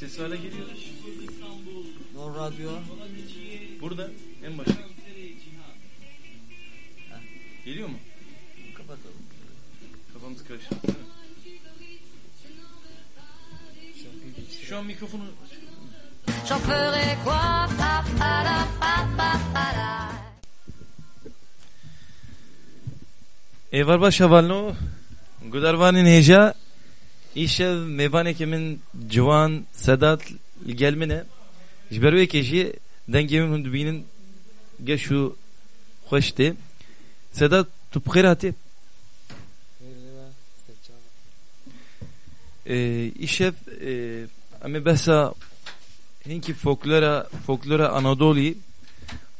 Ses hala geliyor. No radyo. Burada en başta. Geliyor mu? Kapatalım. Kafamız karıştı? Şu an mikrofonu J'en ferai quoi pa, pa, la, pa, pa, pa, la. Evar başavalno Gudarvanin heja İşev mevane kemin civan sedat gelmene Jberu keji dengemin hundubinin Geşu Hoşti Sedat tu bkhirati İşev Ame besa Hinki folklora folklora Anadolu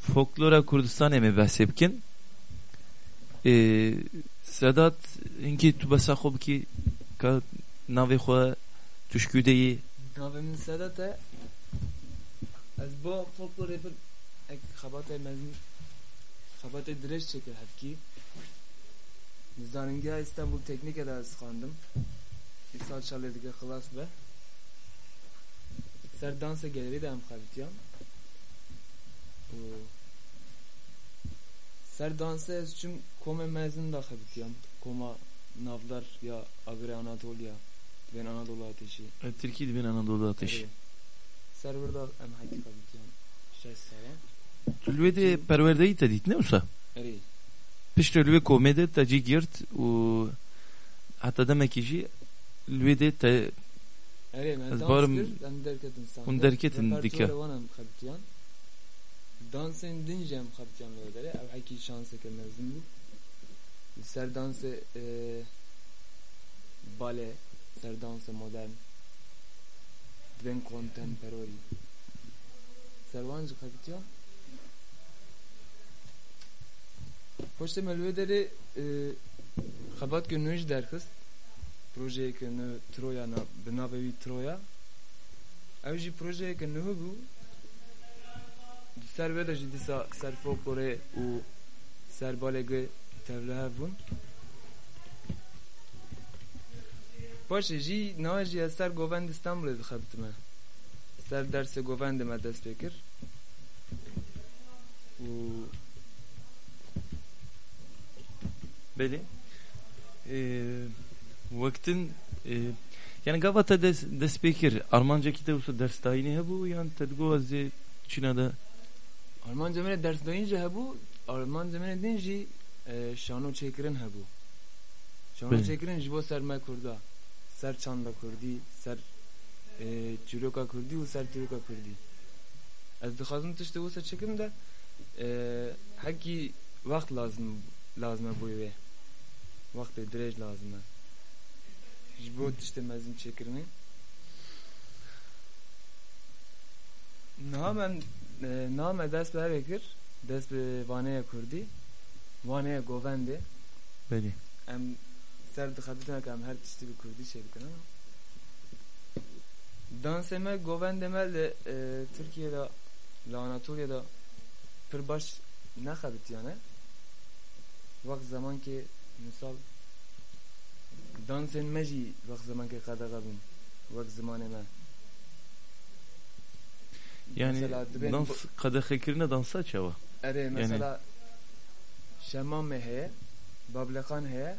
folklora Kurdistan eme behsebkin ee, Sedat hinki tu besa خوب ki ka navê xwe tuşkûdeyî Navê Sedat e Ez bo folklorê bir ek xebatê mezin xebatê dirêj çekir hevkî Li zanîngeha İstanbul Teknikê de ez xandim İsal çalê dike xilas be Ser dansê gelerî de em xebitiyan Ser dansê ez çûm komê mezin da xebitiyan Koma navlar ya Agre Anatolia Ben Anadolu Ateşi. Tirkî dibin Anadolu ateşi. Evet. Serverda em hekî xebitiyan Şeş sala Tu lê de perwerdeyî te dît ne wisa Erê Piştre lê komê de te cî girt û heta demekî jî lê de te Ez barım- em derketin dike. Repertuara wan em xebitiyan Dansên din jî em xebitiyan lê derê ev hekî şanseke mezin bû Li Ser dansê e, bale Ser dansê modern Dibên kontemporarî Servan jî xebitiyan Poştê me li wê derê e, xebat ke nû jî derxist projeyeke nû Troya na bi navê wî Troya ew jî projeyeke nû bû Di ser vê de jî dîsa ser folklorê û ser balê tevlihev bûn Paşê jî navê jî ez ser govend İstanbulê dixebitime ser dersê govendê me dest pê kir û belê Ee, Wektin e, yani gava te des, dest pê kir armancakî te wisa dersdayînê hebû yan te digot ez ê çîna de? Almanca me ders dayîn jî hebû Almanca me din jî e, şano çêkirin hebû. Şano Belê. çêkirin ji bo ser me Kurda ser çanda Kurdî ser e, çîroka Kurdî û ser Türka Kurdî Ez dixwazim tiştê wisa çekim de e, hekî wext lazim lazim e bû wê Wextê dirêj lazim e ji bo tiştê mezin çêkirinê Niha men e, niha me dest bi herê dixebitin ke em her tiştî bi Kurdî şey bikin ama. Dansê me govendê me li e, Tirkiyeyê de li Anatolia'da da pir baş nexebitiyane wek zemankê misal dansên me jî wek zemankê qedexe bûn wek zimanê me yani Mesela dans bu- kadexekirine dansa çava Erê mesela şemamê heye bablexan heye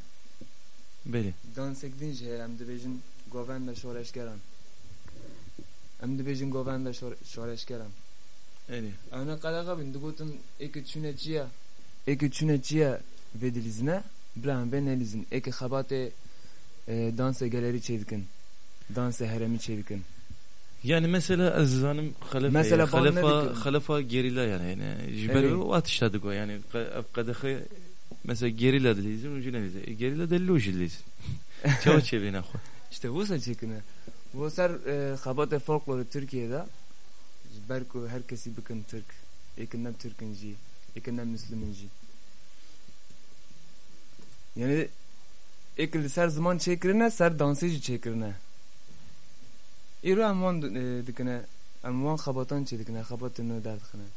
jî heye em dibêjin govenda şoreşgeran em dibêjin govenda şor- şoreşgeran Elê Ew ne qeleqa bin digotin êkê çûne çi ye êkê çûne çi ye vê dilîzine bila em vê nelîzin êkê xebatê e, dansê gelerî çê dikin dansê heremî çê dikin Yani mesela ez zanim halefa Mesela halefa halefa gerilla yani yani. Jiberi Evet. o atışladık o yani. Ka- kadehe mesela gerilla dilizin ucuna dize E, gerilla delli uciliz çava çevine xo İşte bu çekine. Bu ser e, xebatê folkloru Türkiye'de ku herkesî bikin Türk. Êkin ne Müslümîn jî yani êkil li ser ziman çêkirine ser çêkirine îro em wan e, dikine em wan xebatan çê dikine xebatê nû derdixine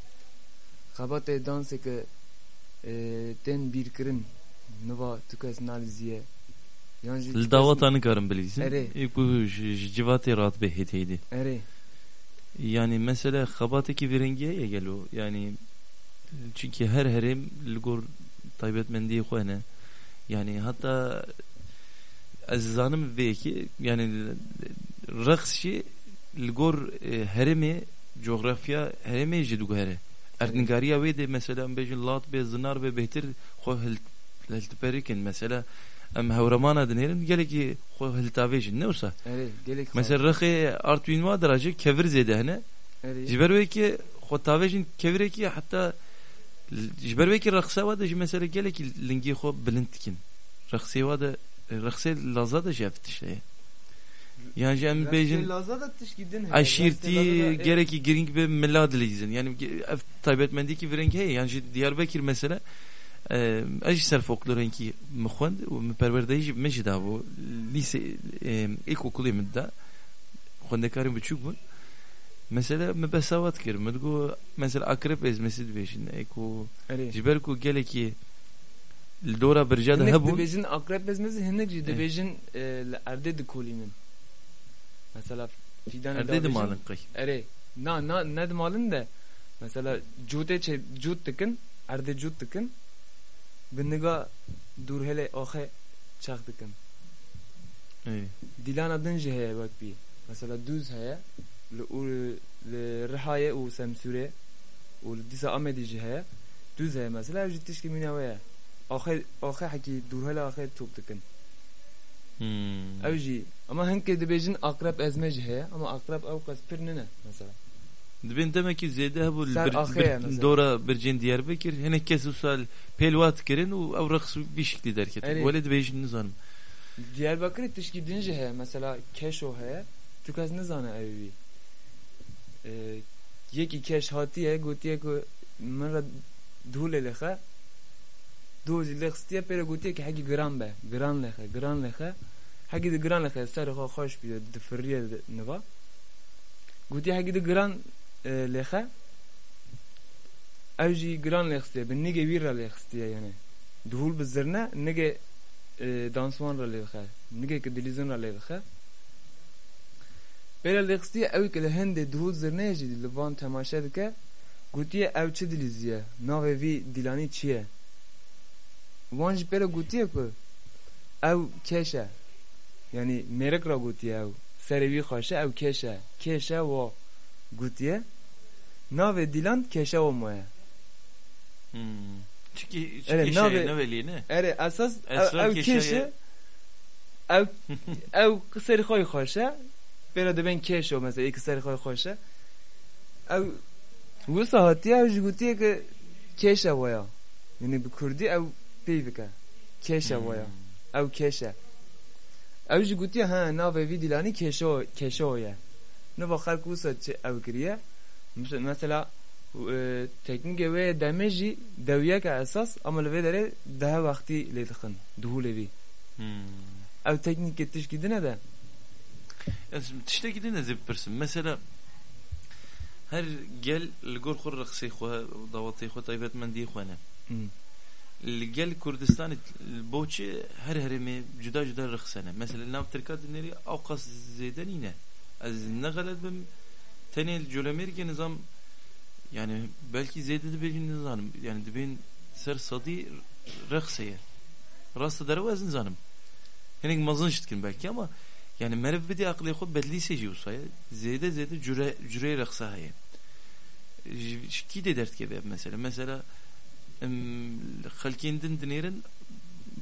xebatê danseke e, tên bîrkirin niva tu kes nalîziye Yani jî Li dawatanı karın bilirsin. Ere. İlk bu j- j- civatı rahat bir heteydi. Yani mesela xabateki virengiye ya gelo. Yani çünkü her herim ligor taybetmendiği koyne. Yani hatta azizanım ve ki yani raqsşi ligor e, herimi coğrafya herimi jidu here erdingariya wê de mesela em bêjin lat bê zinar bê bêhtir xwe hiltperîkin mesela. Em hewremana dinêrin gelekî xwe hiltavê jin ne wisa mesela rixê artvîn wa deracî kevir zêde hene. Ji ber wê ki xwe tavê jin kevirekî heta ji ber wê ki rexsa wa de jî mesela gelekî lingê xwe bilind dikin rexsê wa de rexsê laza de jî hev tişteye بيجن Lazada tişkidin. aşirti gereki giring ve milad lizin yani ev taybetmendeki bir renk hey yani ji Diyarbakır mesela e, اجي سر فولكلورينكي مخوند ومپروردهی مجدا bu lise e, ilkokulu imda خوندکاری بچوک بود mesela mebesavat kir medgo mesela akrep ezmesi dibêjin eko Ere. jiber ku gelekî li dora birca da Hinek hebûn dibêjin akrep bezmezi hinek jî dibêjin e, li erdê dikolînin. Mesela fidan erdê dimalin qey Ere. Na na ne de mesela cute çe cut dikin erdê cut dikin biniga dur hele axe çak dikin. Ey, Dilana din jî heye wek bî. Mesela düz heye Rihaye û Semsûrê û li dîsa Amedî jî heye. Düz heye mesela ev jî tişkî mîna we ye. Axe axe hekî dur hele axe top dikin. Hmm. Ev jî ama hinkê dibêjin akrep ezme jî heye ama akrep ew qas pir nine mesela. dibên demek ki zêde hebû dora bircên Diyarbakır hinek kes usal pelvat kirin û ew reqs bir şekli derket Ey. welê dibêjin nizanim Diyarbakır'ı tişkî din jî heye mesela keşo heye. Tu kes nizane ew wî. Ee, yekî keş hatiye gotiye ku min re dûlê lexe du jî lexstiye pêre gotiye ki hekî giran be giran lexe giran lexe hekî di giran lexe serê xwe xweş bî di firriye niva gotiye hekî di giran e, lexe ew jî giran lexstiye bi nigê wî re lexstiye yani dihûl bi zirne nigê e, danswan ra lê dixe nigê ki dilîzin ra lê dixe Pêra lêxstiye ew ki li hindê dihûl zirneyê jî li van temaşe dike gotiye ew çi dilîziye navê vî dîlanî çi ye wan jî pêra gotiye ku ew keş e yani mêrek ra gotiye ew serê wî xweşe ew keş e? Keş e wa gotiye navê dîlan keşe wa mo ye Hmm. çünkü Evet, çünkü ne şey abi- ne veli ne Ere esas Esra ev keşe keşe ye. ev ev serê xwe xweşe pêra dibên keş o mesela ek serê xwe xweşe ew wisa hatiye ew ji gotiye ki keş e waya yani bi kurdî ew pêy bike keş e waya ew keş e ew ji gotiye ha navê vî dîlanî keşo keşo ye nava xelk wisa çi ew kiriye mesela e, teknikê wê demê jî dewiyeke esas ama li vê derê daha wextî lê dixin dihûlê vî Hmm. ew teknikê tişkî dine de Yani tişte gidin de zippersin. Mesela her gel لگور خور رقصی خو دعوتی خو تایبت من دی خوانه gel Kurdistan boçi her herimi cüda cüda rıksene. Mesela nav Türk'a dinleri avkas zeyden yine. Az ne galet bim tenel cölemir ki nizam yani belki zeyde de bir nizam yani de ben ser sadi rıkseye. Rasta dere vazn zanım. Henek mazın şitkin belki ama yani merv bidi aklı khud bedli seji usaya. Zeyde zeyde cüre cüre rıksa haye. Şki de dert gibi mesela. Mesela خلکیندن دنیرن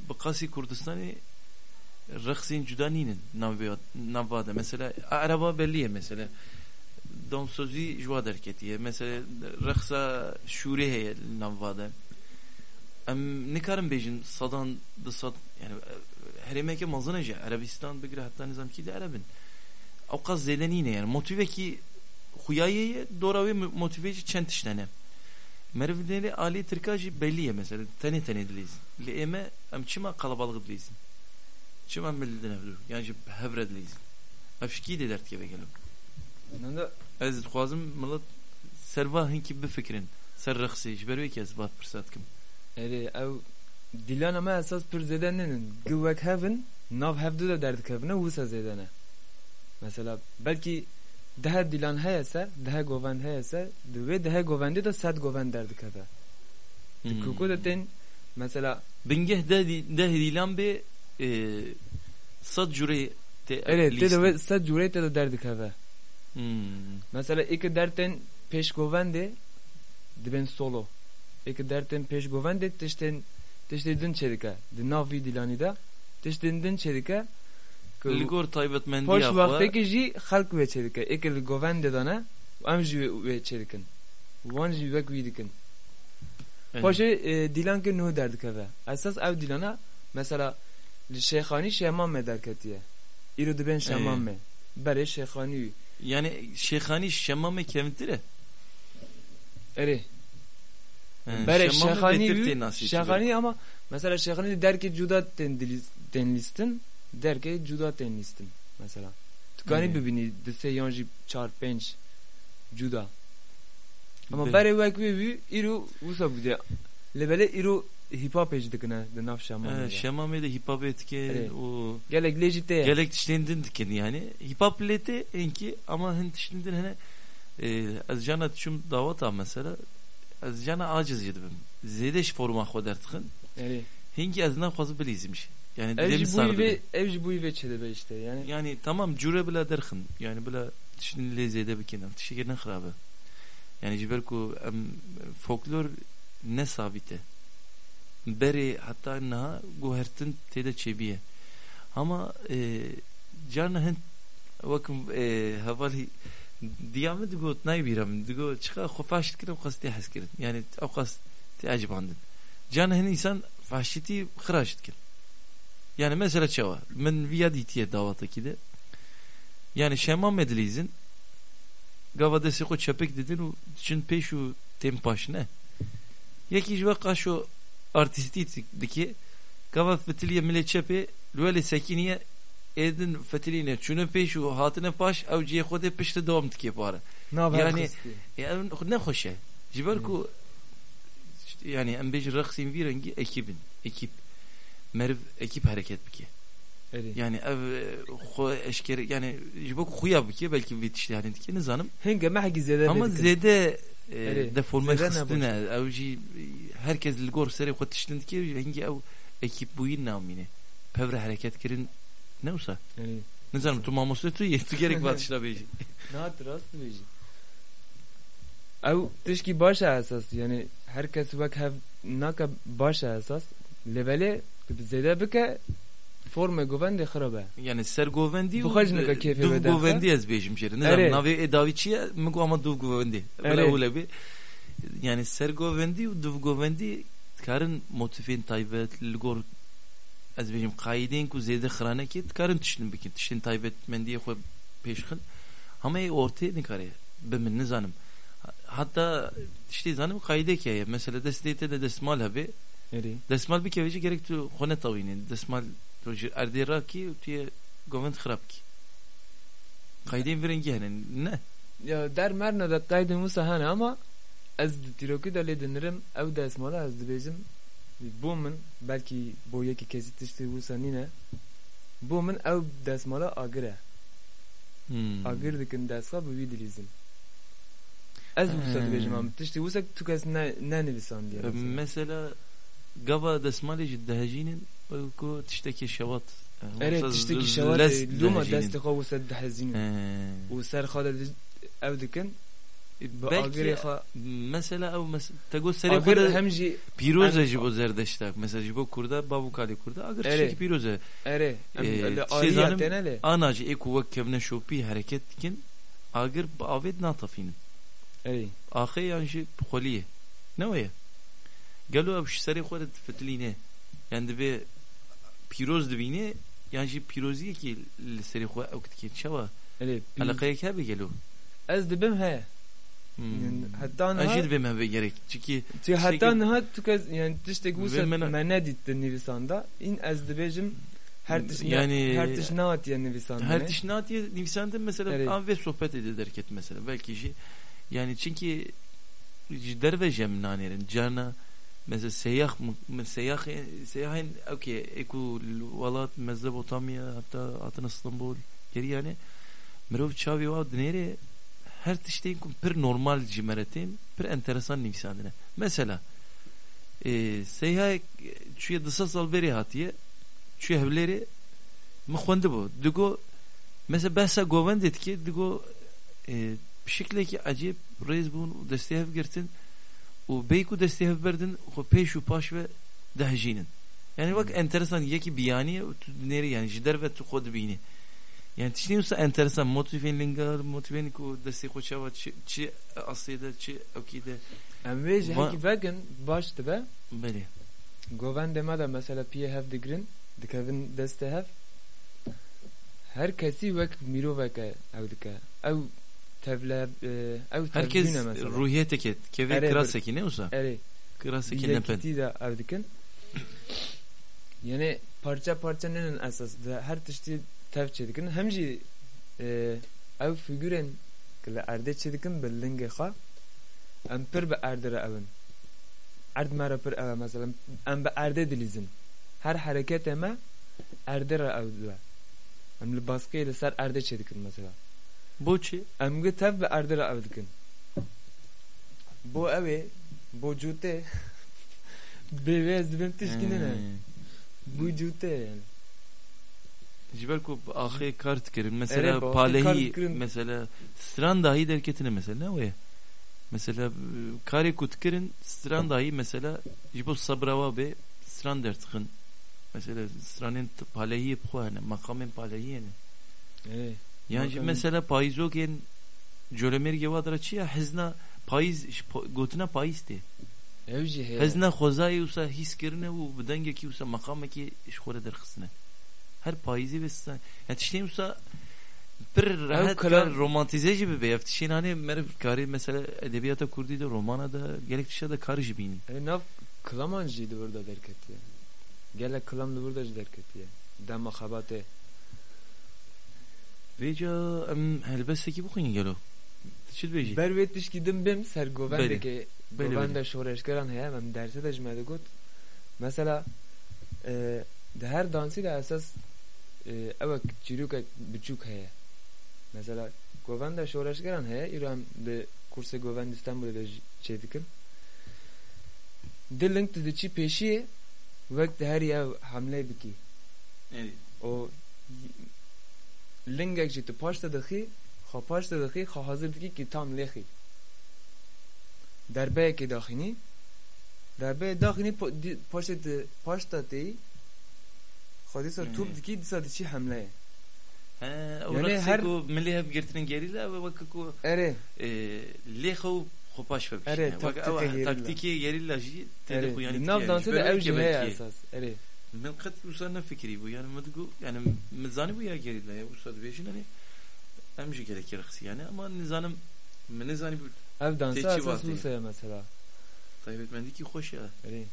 بقاسی کردستانی رقصین جدا نینن نواده مثلا عربا belliye mesela dansözi jwa derketiye mesela raqsa şure heye navade em nikarim bejin sadan da sad yani heremeke mazınaca Arabistan bigre hatta nizam ki de Arabin avqaz zedenine yani motive ki huyayeye doravi motiveci çent Mervinleri Ali Türkajı belliye mesela tane tane diliz. Li eme em çima kalabalık diliz. Çima millidin evdu. Yani hevre diliz. Afşki de dert gibi gelim. Nanda Ez xwazim millet serva hinki bifikrin. Ser rıxsi jberu ki ez bat pırsat kim. ere ew dilan ama esas pir zêde ninin gewek hevin nav hevdu da derdikevne wisa zêdene mesela belki govend heyese di wê dehe govendê de sed govend derdikeve di Hmm. kuku de tên mesela Bingeh de de dilan be e, sad jure te evet te de sed cûrê te de derdikeve Hmm. mesela iki dertên pêş govendê dibên solo. İki dertên pêş govendê tiştên tiştê din çêdike di nav vî dilanî de tiştên din çêdike ku- Li gor taybetmendi Poş ya. vaxtekî jî xelk wê çêdike êkê li govendê de ne em jî wê çêdikin wan jî wek wî dikin Poşê e, dîlankê nû derdikeve esas ev dîlana mesela li şêxanî şeman me derketiye. Îro dibên şeman me. Berê şêxanî Yani Şeyhani berê Şemmame şêxanî betirte wî nasip şêxanî ama mesela tên lîstin derkê cuda tên lîstin mesela tukanî Evet. bibînî di sê yan jî çar pênc cuda Ama Be- berê wek wê wî îro wisa bûde li belê îro hîpa pêj dikine di nav şeman He, Şemmame de hip hop etki Evet. o gelek ye Gelek tişlendin dikin yani. Hip hop lete enki ama hen tişlendin hene e, az jana tüşüm davata mesela az jana aciz yedim. Zedeş forma tıkın. erê Hinki az ne fazla bilizmiş. Yani ev dilemi jî bûyî sardı. vê ev jî bûyî vê çêdibe işte yani Yani tamam cüre bile derkin. Yani bile tişlin lezede bikin. Tişekerin xarabe. Yani jiber ku em folklor ne sabite. Beri hatta naha guhertin tede çebiye. Ama e, carna hen vakım e, havali diyamı digo nay biram digo çıka khofaş kirim qasti haskirin. Yani avqas te acibandın. Carna hen insan fahşiti Yani mesela çava. Men viyaditiye davataki de. Yani şemam medlizin gavada seko çepek dedin o için peşu tempaş ne? Yeki jva kaşo artistik gava fetiliye mile çepe lüveli sekiniye edin fetiline çunu peşu hatine paş avciye xode peşte devam tike para. Yani- yani Yani ne hoşe. Jiber ku yani em bej raksin bir rengi ekibin. Ekip. Merv ekip hareket bike. erê Yani ev xo eşker yani jiber ku xuya bike belki işte yani dike ne zanım. hinge me hekî zêde Ama zede Evet. deforme Zede ne xistine ev jî herkes li gor serê xwe tiştin dike hengi ev ekip bûyîn namîne. Pevre hareket kirin ne olsa. zanım tu mamosle tu ye tu gerek var tişla bêjî. Nahat rast bêjî ew tişkî baş e esas yani herkes wek hev nake baş e esas li belê zêde bike forme govendê xirab e Yani sergovendi Bu kaç nika keyfi duv veda? govendi ez bejim jere. Ne zaman navi edaviçiye mi go ama duv govendi. Öyle öyle bir yani sergovendi u duv govendi karın motifin taybet ligor ez bejim kaiden ku zede xrane ki karın tiştin bikin tiştin taybet men diye xwe peşxin. Ama ey ortaya ne kare bemin ne zanım. Hatta işte zanım Eri. Десмал би кевиҷи герек ту хоне тавини. Десмал ту ардира ки ту говент храб ки. Кайдин вирен генен. Не. Ya der merna da kaydı Musa hani ama ez de tiroki da ledinirim ev de esmala ez de bizim bu min belki bu yeki kesit işte Musa nine bu min ev de esmala hmm. agir dikin de esma bu vidilizim ez Musa de bizim am tişti Musa tu kes ne ne nivisan diye mesela gava دستمالی جی دهجینین کو تشتکی شوات ere tiştekî şewat luma destê xwe wisa dihezînin û ser xwe de ev dikin bi agirê belki xwe mesela ev mes tego seri agir خود hem jî piroze Em- ji bo zerdeştak mesela ji bo kurda babu kali kurda agar Ere. tişteki piroze ere em Ee, li şey گلو اب سری خود فتلینه یعنی دبی پیروز دبینه یعنی شی پیروزیه که سری خود اوکت که شوا ere علاقه که به گلو ez dibim he Hmm. hatta Acil niha bir mehve gerek. Çünkü tu hatta Şey- niha tu kes yani tiştek wisa Ve mena- me nedît nivîsanda in ez dibêjim her tiş Yani- her tiş natiye nivîsanda her tişnat diye nisandı mesela Evet. an ve sohbet ederken mesela belki şey yani çünkü der ve jem nanerin cana seyyah mı seyyah seyyahin okey eku valat Mezopotamya hatta hatın İstanbul geri yani mirov çavi va dineri her tişteyin kum pir normal cimeretin pir enteresan nivsadine mesela e, seyyah çüye dışa salberi hatiye çüye evleri mıkhvandı bu digo mesela behsa govend etki digo e, bir şekilde ki reis bunu desteğe و beyku desteğe verdin o peş u paş ve dehcinin yani bak enteresan ya ki biyani neri yani jider ve tu kod bini yani tişniyorsa enteresan motiven lingar motiven ku destek o çava çi çi aslında çi okide Em vê ji hekî vekin baş dibe. Beli goven dema da mesela piye hev digirin dikevin deste hev. Her kesî wek miroveke ew dike. Ew tevle ew herkes tevbîne mesela ruhiyet eket keve kraseki ne olsa? Erê kraseki ne pen? Yekîtî de ev dikin. Yani parça parça nenin esas? De her tiştî tev çedikin hem jî e, ew figürên ki li erdê çedikin bi lingê xwe em pir bi erdê re evin. Erd me re pir ev e mesela. Em bi erdê dilîzin her hereketê me erdê re ew dile. Em li baskıyê li ser erdê çedikin mesela re ev dikin bo ew ê bo cûtê bêvê ez dibim tişkîne ne? Bu cûtê yani. Jiber ku ahı kart kirin. Ere, mesela kirin. mesela stran dahi derketine mesela ne o ya? Mesela e, kari kut kirin stran dahi mesela jibo sabrava be stran dertkın mesela stranın t- palehi bu hani makamın palehi yani Makamın- mesela payizok en Jölemer gevadra çiya hezna payız gotuna payız de. Ev jî heye hezna khozayı usa his kirine u bedenge ki usa makameki işkore derxisine her payızı ve sen yani tişteyim usa bir rahat kar romantize gibi be. Yaftişin hani merv kari mesela edebiyata kurdi de romana da gerek tişa da karı jibinin E nav kılaman jî di burada derketiye gelek kılam di burada jî derketiye dema xebatê Veca em helbesteki bu kıyın gelo Çil beji ber wê tişkî din bim ser govendekê govenda şoreşgeran heye em derse de ji me digot mesela e, di her dansî de esas ewek çîrokek biçûk heye mesela govenda şoreşgeran heye îro di kursê govend İstanbulê de çê dikin di ling tu diçî pêşiyê wek di herî ew hemlê bikî o lingek jî tu paş te dixî xwe paş te dixî xwe hazir dikî ki tam lêxî derbeyekê daxînî derbeyê daxînî paşê te paş te têyî xwe dîsa tûp dikî dîsa diçî o Yani her- milli hep girtinin geriyle ve bak ku erê leho khopaş ve Ere, taktiki geriyle jî tedi ku yani erê nav ew jî heye esas erê من قد وصلنا فكري بو يعني ما تقول يعني مزاني بو يا جريلا يا وصل بيشين يعني امشي كده كده خسي يعني اما نزانم من نزاني بو ev dansa Teçhi esas vakti. Rusya'ya mesela طيب من ديكي خوش يا erê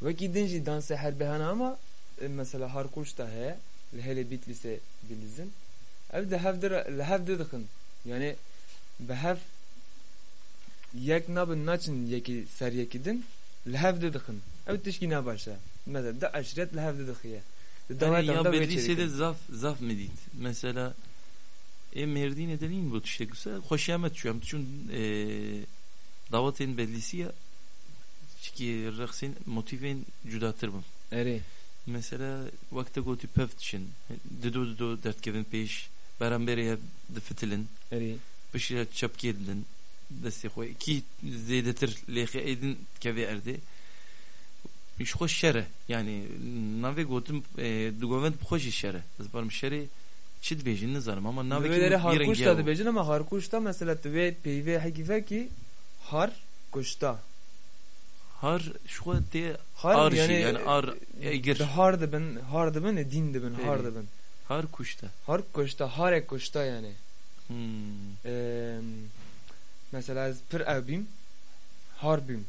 wekî din jî dansê her behana ama e, mesela harkuş da heye li helê Bitlisê bilizin ev de hev dir li hev de dixin yani bi hev yek nabin naçin yekî ser yekî din li hev de dixin ev tişkî nabaşe mesela da aşiret li hev de dixiye Di يعني davet يا anda ve بدري سيدة çevirin. زاف زاف مديت مثلا e merdine deneyim bu işte kısa hoşyamet şu an çünkü e, davetin bellisi ya çünkü raksin motiven cüdatır bu erê mesela vakte goti peft için dido dido dert kevin peş berambere de fitilin erê بشي تشبكي edin دستي خوي كي زيدتر ليخي ايدن كفي اردي مش خوش شره يعني نافي قوتم دوغوفنت بخوش الشره بس برم شري çit bejin nizarım ama nave Navê ki harkuş da dibêjin ama harkuş da mesela tu vê peyvê hekî vekî har kuşta har şu te har ar yani yani yani ar egir Di har dibin har dibin e din dibin har Peyvê. dibin har kuşta har kuşta harek kuşta yani hmm. Eee, mesela ez pir ev bîm har bîm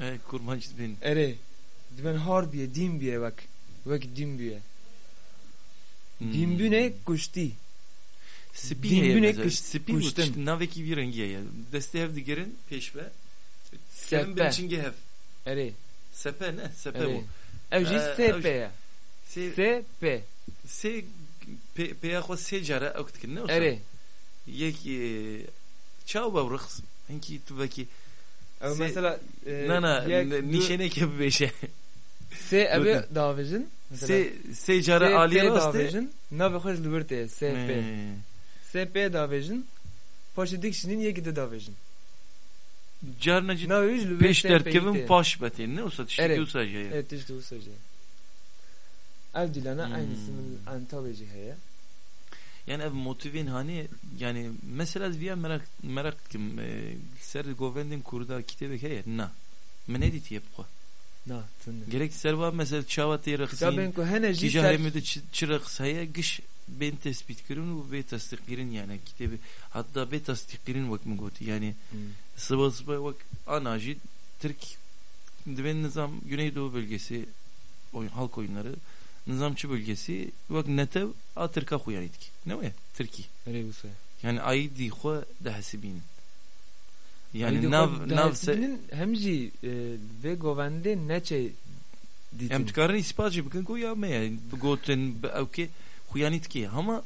e, kurmancı ben erê dibin har biye din biye vek vek din biye Hmm. din bîne kuştî Spi Din heye güne mesela. kış- Spi kuştun. bu nave ki bir rengi ya. Deste ev digerin peşve. Kevin Sepe. Bençingi hev. Eri. Sepe ne? Sepe bu. Ev jî Ee, SP ya. Se SP. se pe pe xwe sê care ew dikin ne? wisa? Eri. Yek e, çawa rıxs. Henki tu vekî Ev Se- mesela e, na na yek, du- nişeneke bibêje. Se evi. Mesela Se se care SP alî rast e. davêjin. Navê xwe ji li wir tê SP. Ee, SP davêjin. Paşê dikişinin yekî de davêjin. Carna cid peş derkevin paş betên ne? Evet. wisa jeye. Evet bu sadece. Ev dilana Hmm. aynısının antabeci heye. Yani ev motivin hani yani mesela via merak merak kim e, ser govendin kurda kitabı heye na. Men edit yep ko. Gerek serva mesela çavat yer Kitabın xsin. ku hene Ki jî ser jahre de çırak heye gış ben tespit kirin ve be tasdik kirin yani kitabı hatta be tasdik kirin vak mı goti yani Hmm. sıvı sıvı vak anajid Türk Diven Nizam Güneydoğu bölgesi oyun, halk oyunları Nizamçı bölgesi vak netev a Türk'a huyan etki. Ne o ya? Türkiye. Yani ayı di xwe dehsibîn. Yani nav xwe nav se dehsibinin hem jî e, ve govende neçe ditin. em dikarin ispat jî bikin ku ya me yani gotin ew ke xuyanît ki ama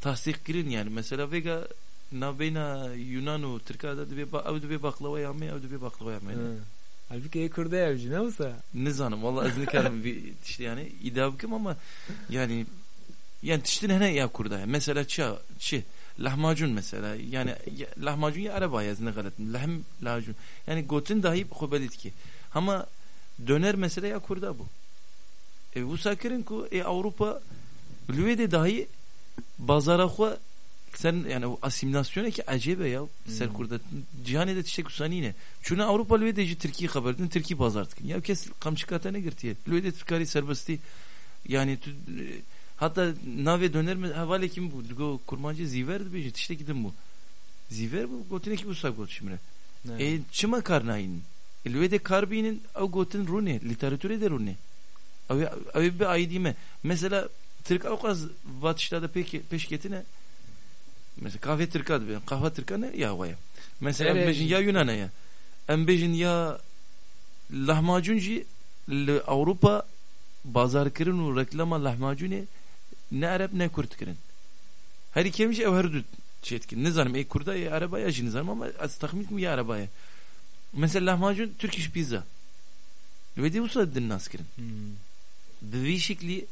tasdik kirin yani mesela vega navbeyna Yunan û Tirka da dibe ew dibe baklava ya me ew dibe baklava ya me. Ha. Halbuki ey kurda evci ne olsa. Nizanim valla ez nikarim bir işte yani iddia bikim ama yani yani tiştin hene ya kurda mesela ça çi lahmacun mesela. Yani ya- lahmacun ya araba ya ne galet lahm lahmacun. Yani gotin dahi xobelit ki ama döner mesela ya kurda bu. E bu sakirin ku e Avrupa lüvede dahi bazara xwe sen yani o asimilasyon ki acebe ya. Ser Hmm. kurda cihanede tiştek usanine Çünkü Avrupa lüvede ji Türkiye haberdin Türkiye pazar tıkın. Ya kes kamçıkata ne girtiye lüvede Türkari serbesti yani tu, hatta nave döner mi? Havale kim bu? Go kurmancı ziver bir işte gidin bu. Ziver bu gotine ki bu sak got şimdi e çıma karnayın e, lüvede karbinin o gotin rune literatüre de rune. Abi abi bir aydime mesela Türk avkaz vatışlarda peki peşketine mesela kahve Türk'adı ben kahve Türk'a ne? Ya vaya mesela Evet. bejin ya Yunan'a ya. Em bejin ya lahmacunci Avrupa bazar kirin u reklama lahmacuni ne Arab ne Kurd kirin. Her iki hemşe ev her dut çetkin şey ne zanım? E Kurda e arabaya jini zanım ama az tahmin mi ya arabaya? Mesela lahmacun Turkish pizza. Ve de usul edin nas kirin. Hmm. Bir şekli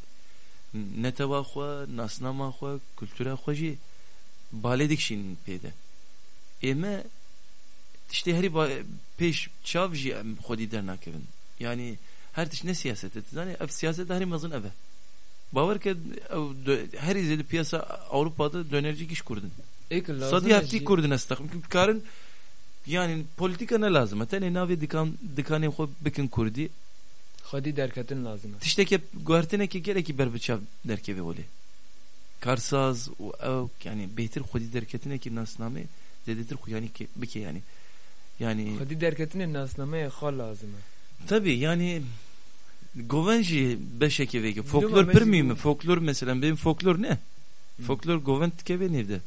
neteva xwa nasnama xwa kültüre xwa jî baledik şin peyde. Eme işte heri peş çav jî xwedî dernakevin yani her tişt ne siyaset et? Yani ev siyaset her mazın eve ew dö- herî zêde piyasa Avrupa'da dönerci iş kurdun. Lazım. sadî heftî kurdun estak karın yani politika ne lazım? Tenê navê dikan dikanê xwe bikin kurdî Hadi derketin lazım. tiştekê guhertinekê gelekî berbiçav derkevê olê karsaz û ew yani bêhtir xwedî derketinekî nasnamê zêdetir xuyanî ke- bike yani. Yani Hadi derketinin nasnameye xal lazım. tabi yani goven jî beşekê vêge Biliyorum folklor ama mühim bu- folklor mesela benim folklor ne? Folklor goven tikeve nerede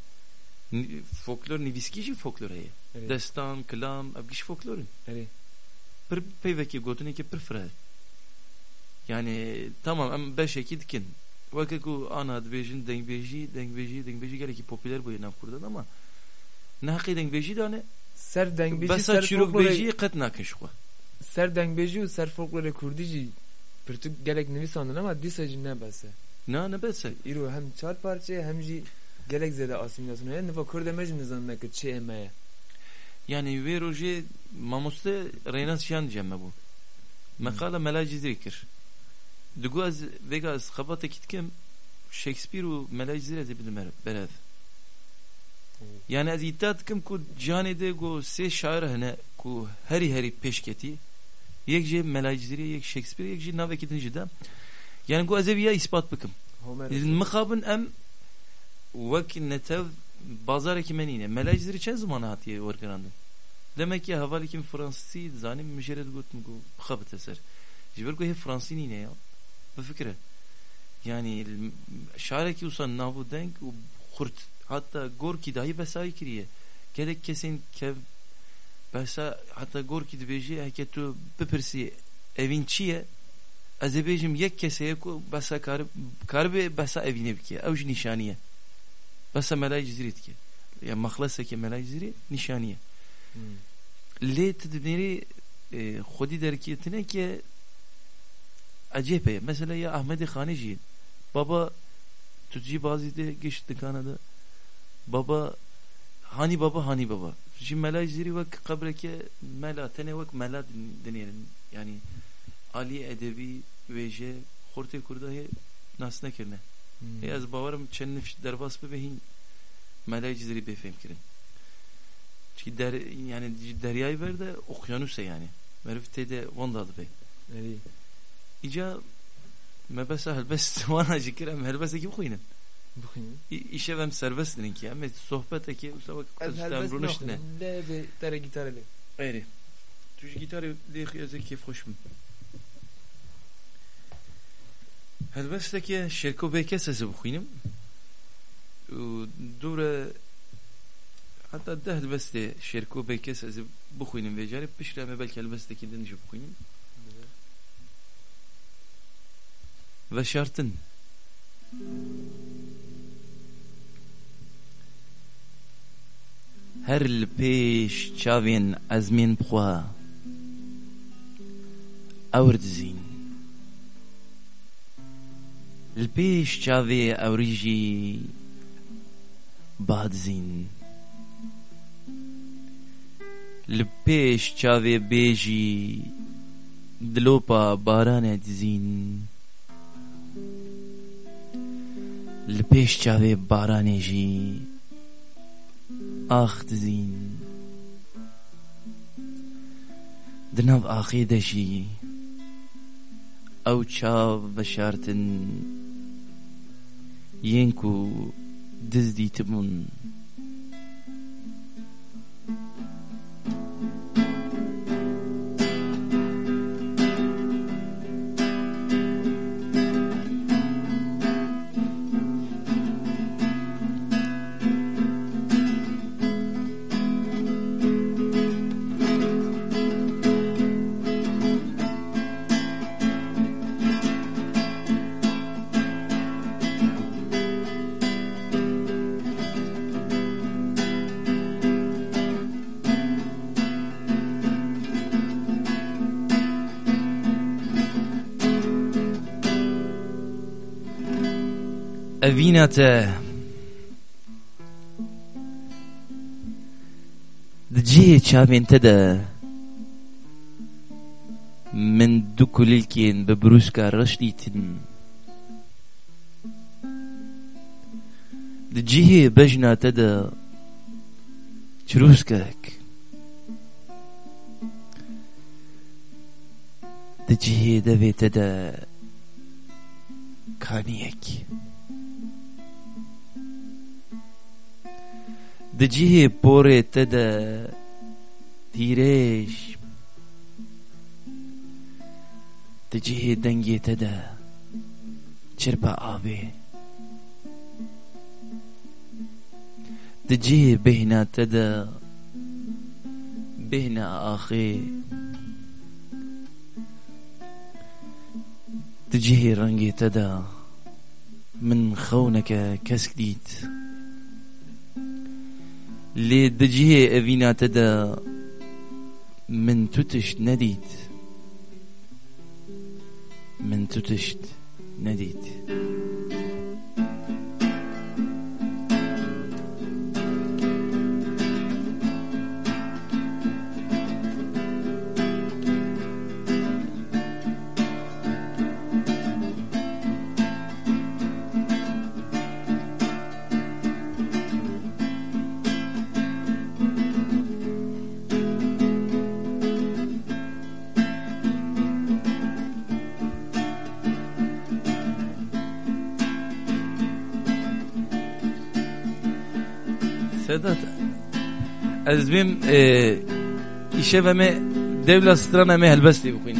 Ni- folklor nivîskî jî folklor heye. Evet. destan kilam ev giş folklorun. Evet. pir peyvekî gotinekê pir fire yani tamam em beşekî dikin. Weke ku ana dibêjin dengbêjî dengbêjî dengbêjî gelekî popüler bûye nav kurdan ama neheqê dengbêjî dane? Ser dengbeji besa ser folklore qet nakin ji xwe ser dengbeji ser folklore kurdî jî pirtûk gelek nivîsandin ama dîsa jî ne bese. na ne bese İro hem çar parçaya hem jî gelek zêde asimilasyon heye. Niva Kurd eme jî nizanin ki çi emeye. yani wê rojê mamoste rêna şiyan diyeceğim bu meqala melacî zirê kir digo ez vêga ez xebatekî dikim Shakespeare û melacî zirê ez ê bidim berev yani ez iddia dikim ku cihanê de got sê şair hene ku herî herî pêşketî ez ê vîya îspat bikim Homer. mixabin em wek netev bazarekî me nîne melaj zirî çend zimana hatiye wergerandin demek ki hevalekî min fransî zanîm mijere digotim ku bixebite ser ji ber ku hê fransî nîne ya? Bifikre yani şarekî wisa navû deng û xurt hatta gorkî dahi besayî kiriye. Gelek kesên kev Mesela hatta Gorki dibeji haketu bepersi evinçiye ez dibêjim yek keseye ku besa kar karbe besa evînê bike ew ji nîşaniye besa melayê cizîrê dike ya mexlesekê melayê cizîrê nîşaniye lê tu dibêrê xwedî derkêtineke acêpe ye mesela ya ahmedê xanê jî baba tu cî bazî de baba hani baba hani baba şimdi mela ziri vak kabreke mela tene vak mela deneyelim yani Ali edebi veje horte kurda he nas nekirne hmm. e az bavarım çennif derbas be behin mela ziri be fem kirin çünkü der yani deryayı ver de okyanusa yani merifte de vandadı be Evet. İca mebesa helbest wana jikirem helbest ki bخوینن بخوین İşe vem serbest din ki met sohbet ki sabah kadar runuş ne. Ne be tere gitarı le. Ayri. Tuş gitarı le yazık ki hoşum. Helbette ki şirko beke sesi bukhinem. Dure hatta de helbette şirko beke sesi bukhinem ve jarip pişreme belki helbette ki dinci bukhinem. Ve şartın. Thank you. Pêş çavên ezmên bixwe ewr dizîn li pêş çavê ewrî jî ba dizîn li pêş çavê bê jî dilopa baranê dizîn li pêş çavê ئاختزین دناو ئاخی دەژی ئەو چاو بەشارتن یەنک و دزدیتبوون عەڤینەتە دجێ چاوێن تەدە من دوو کوللکێن بە بروشکە ڕشتی تن دجێ بەژنا تەدە چروسکەک دجێ دەبێتەدە کانیەک دجیه پوره تده تیرش. دجیه دنگی تده چرپ آبه دجیه بهنا تده بهنا آخه. تجيهي رنجي تدا من خونك كسك ديت لی دجیه اینا تدا من تتش ندید من تتشت ندید Azmim իշև եմ դեվլա ստրան եմ հելբեստի բխին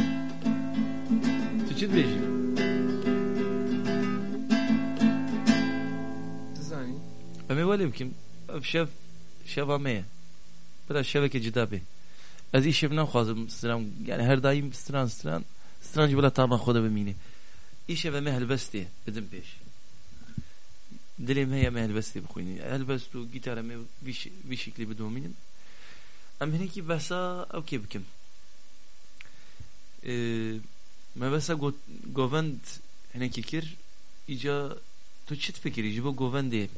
Դու չիտ բեժի Զանի Եմ ելեմ քիմ շև şeva meye. Biraz şeveke cidabi. Ez işim ne xwazim stran yani her daim stran stran stran jibla tama xoda bimini. İşe ve mehlbesti bizim peş. Dilim heye mehlbesti bu kuyni. Elbestu gitaremi bir şekli bir dominim. ام هنکی بسا او کی بکم ما بسا گووند هنکی کر ایجا تو چیت فکری جبو گوونده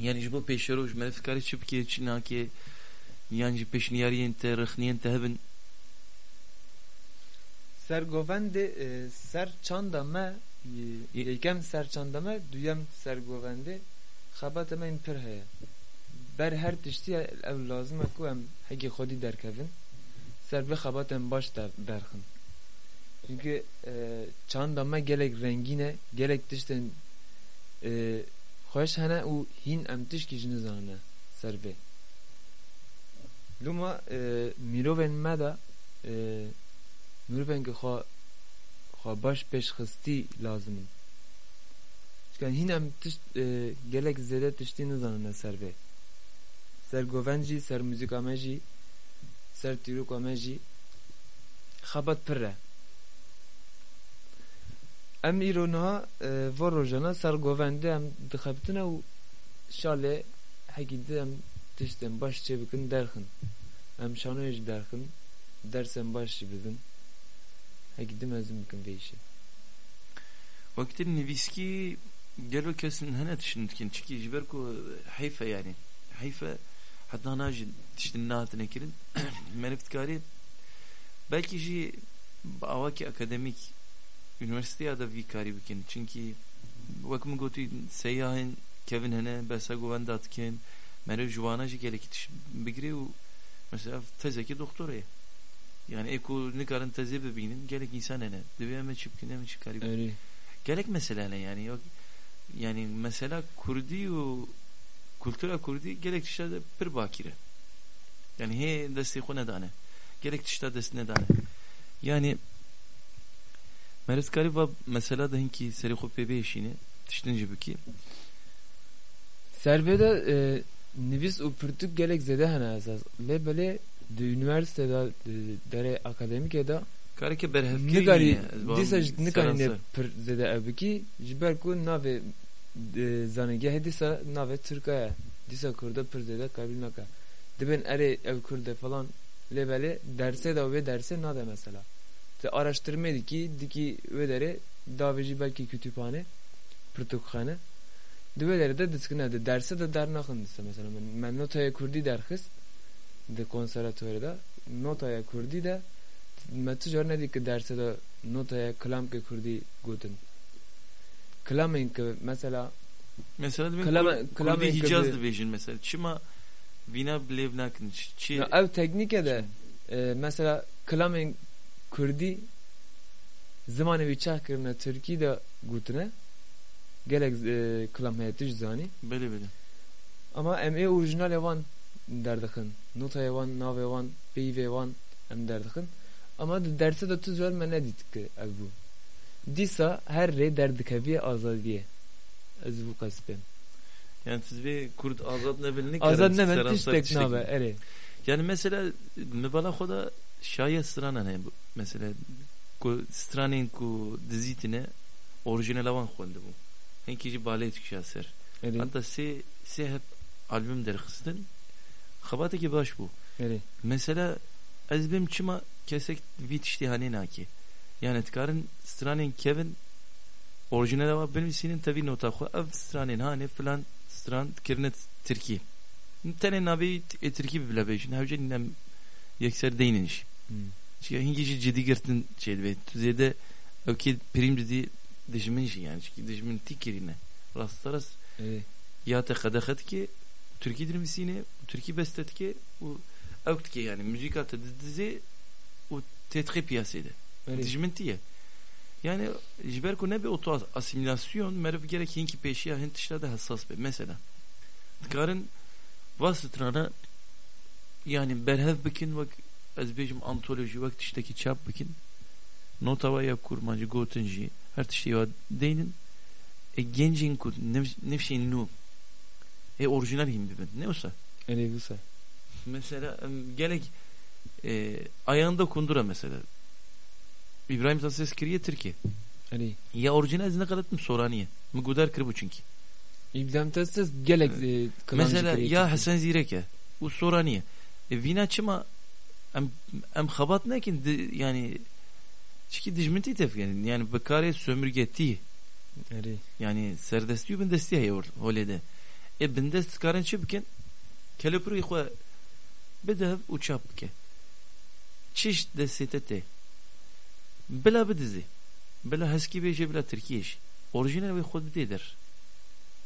yani ji bo pêşero ji me fikarê çi bike çi nake yan jî pêşniyariyên te rixniyên te hebin Sergovendê ser çanda me yêkem ser çanda me duyem sergovendê xebata me pir heye ber her tiştî ev lazim e ku em hekî xwedî derkevin ser vê xebat em baş derxin çünkü çanda me gelek rengîn e gelek tiştên خوش هنه او هین امتش کش نزانه سر به لما میروین مدا میروین که خواه ser govên jî ser muzîka me jî ser tîroka me jî xebat pir e em îro niha vor rojana ser govendê em dixebitine û şalê hekî di em tiştên baş çê bikin em şanoyê jî derxin dersên baş jî bibin hekî bikin vê Vakti nivîskî gelo kesên hene tişin dikin çikî ji ber ku heyfe yanî heyfe hatta naji tiştin nahatine kirin menif tkari belki şey, jî bavaki akademik üniversiteye de vikari bikin çünkü vekim goti seyyahin kevin hene besa guven datkin meri juvana jî gelek tiş bigri û mesela tezeki doktoraya e. yani eko nikarin tezi bebinin gerek insan ene. Dibi eme çipkin eme çıkarıyor. Öyle. Gerek mesele ne yani. Yok, yani mesela Kurdi o kultura Kurdi gelek tişta de pir bakire yani he destê xwe nedane gelek tişta dest nedane yani Meres va mesela da hinki seri xo pebe işini tiştinci biki. Servede e, nivis u pürtük gelek zede hana esas. Le bele de üniversitede dere akademik eda Kareke berhevkiri Nigari disa nikari ne pır zede ebiki jiber ku nave zanege disa nave Türkaya disa kurda pır zede kabil naka. Diben ere ev kurda falan lebele derse de ve derse nade mesela. Araştırma ki diki vedere daveci belki kütüphane pırtıkhane. Düveleri de diskine de derse de der nakındıysa mesela. Ben, ben notaya kurdi derhis de konservatuvarda notaya kurdi de metu jor ne dik derse de notaya klam ke kurdi guten klamen ke mesela mesela demek klam kurdi hicaz division mesela. Çima vina bilev nakin çi ev teknike de mesela klamen Kurdî zimanê wî çeh kirine Tirkî de gotine gelek kilam heye tu ji zanî belê belê ama em ê orijinalê wan derdixin notayê wan navê wan peyvê wan em derdixin ama derse de tu zor me nedît ki ev bû dîsa her rê derdikeviye azadiye. Ez bû qespêm yani siz ve Kurd azad nebilini azad nebel tiştek nabe ere yani mesela mübala xoda şayet sıranan hem mesela ku stranên ku dizîtine orijinala wan xwendibû hinkî jî balê dikişa ser hatta sê sê hep albüm derxistin xebatekî baş bû mesela ez bêm çima kesek vî tiştî hanê nakê yani dikarin stranên kevin orijinala wan binivîsînin tevî nota xwe ev stranên hanê filan stran kirine Tirkî tenê navê ê Tirkî bibile bêjin hewce nem yekser deynin jî çünkü hingi ciddi girtin şeydi ve tüzeyde öki prim dedi dijimin şey yani. Çünkü dijimin tikirine rastlarız. Ya te kadakhat ki Türkiye dirmisine Türkiye bestet ki o ökt ki yani. Müzik atı dizi o tetri piyasede dijimin tiye yani jiber ko ne bir oto asimilasyon merif gerek hinki peşiya hint işlerde hassas be. Mesela tıkarın vasıtrana yani berhev bikin vak ez bêjim antoloji wek tiştekî çap bikin notava ya kurma jî gotin jî her tiştî wa deynin e gencên ku nifşên nû e orijinal hîn bibin ne wisa erê wisa mesela em, gelek e, ayağında kundura mesela. İbrahim Tatlıses kiriye Türkiye. Eri. Ya orijinal ne kadar mı soraniye. Mı gudar kır bu çünkü. İbdam Tatlıses gelek e, Mesela ya. Hasan Zirek ya. Bu soraniye. E, vina çıma em, em xabat nekin di- yani çünkü dijminti tef yani bekare sömürgeti Eri. yani serdesti ben desti ya holede. E ben dest karen çıbken kelepuru ikwa bede uçap ke. Çiş desitete. Bela bedizi. Bela heski beje bela Türkiyeş. Orijinal ve kod der.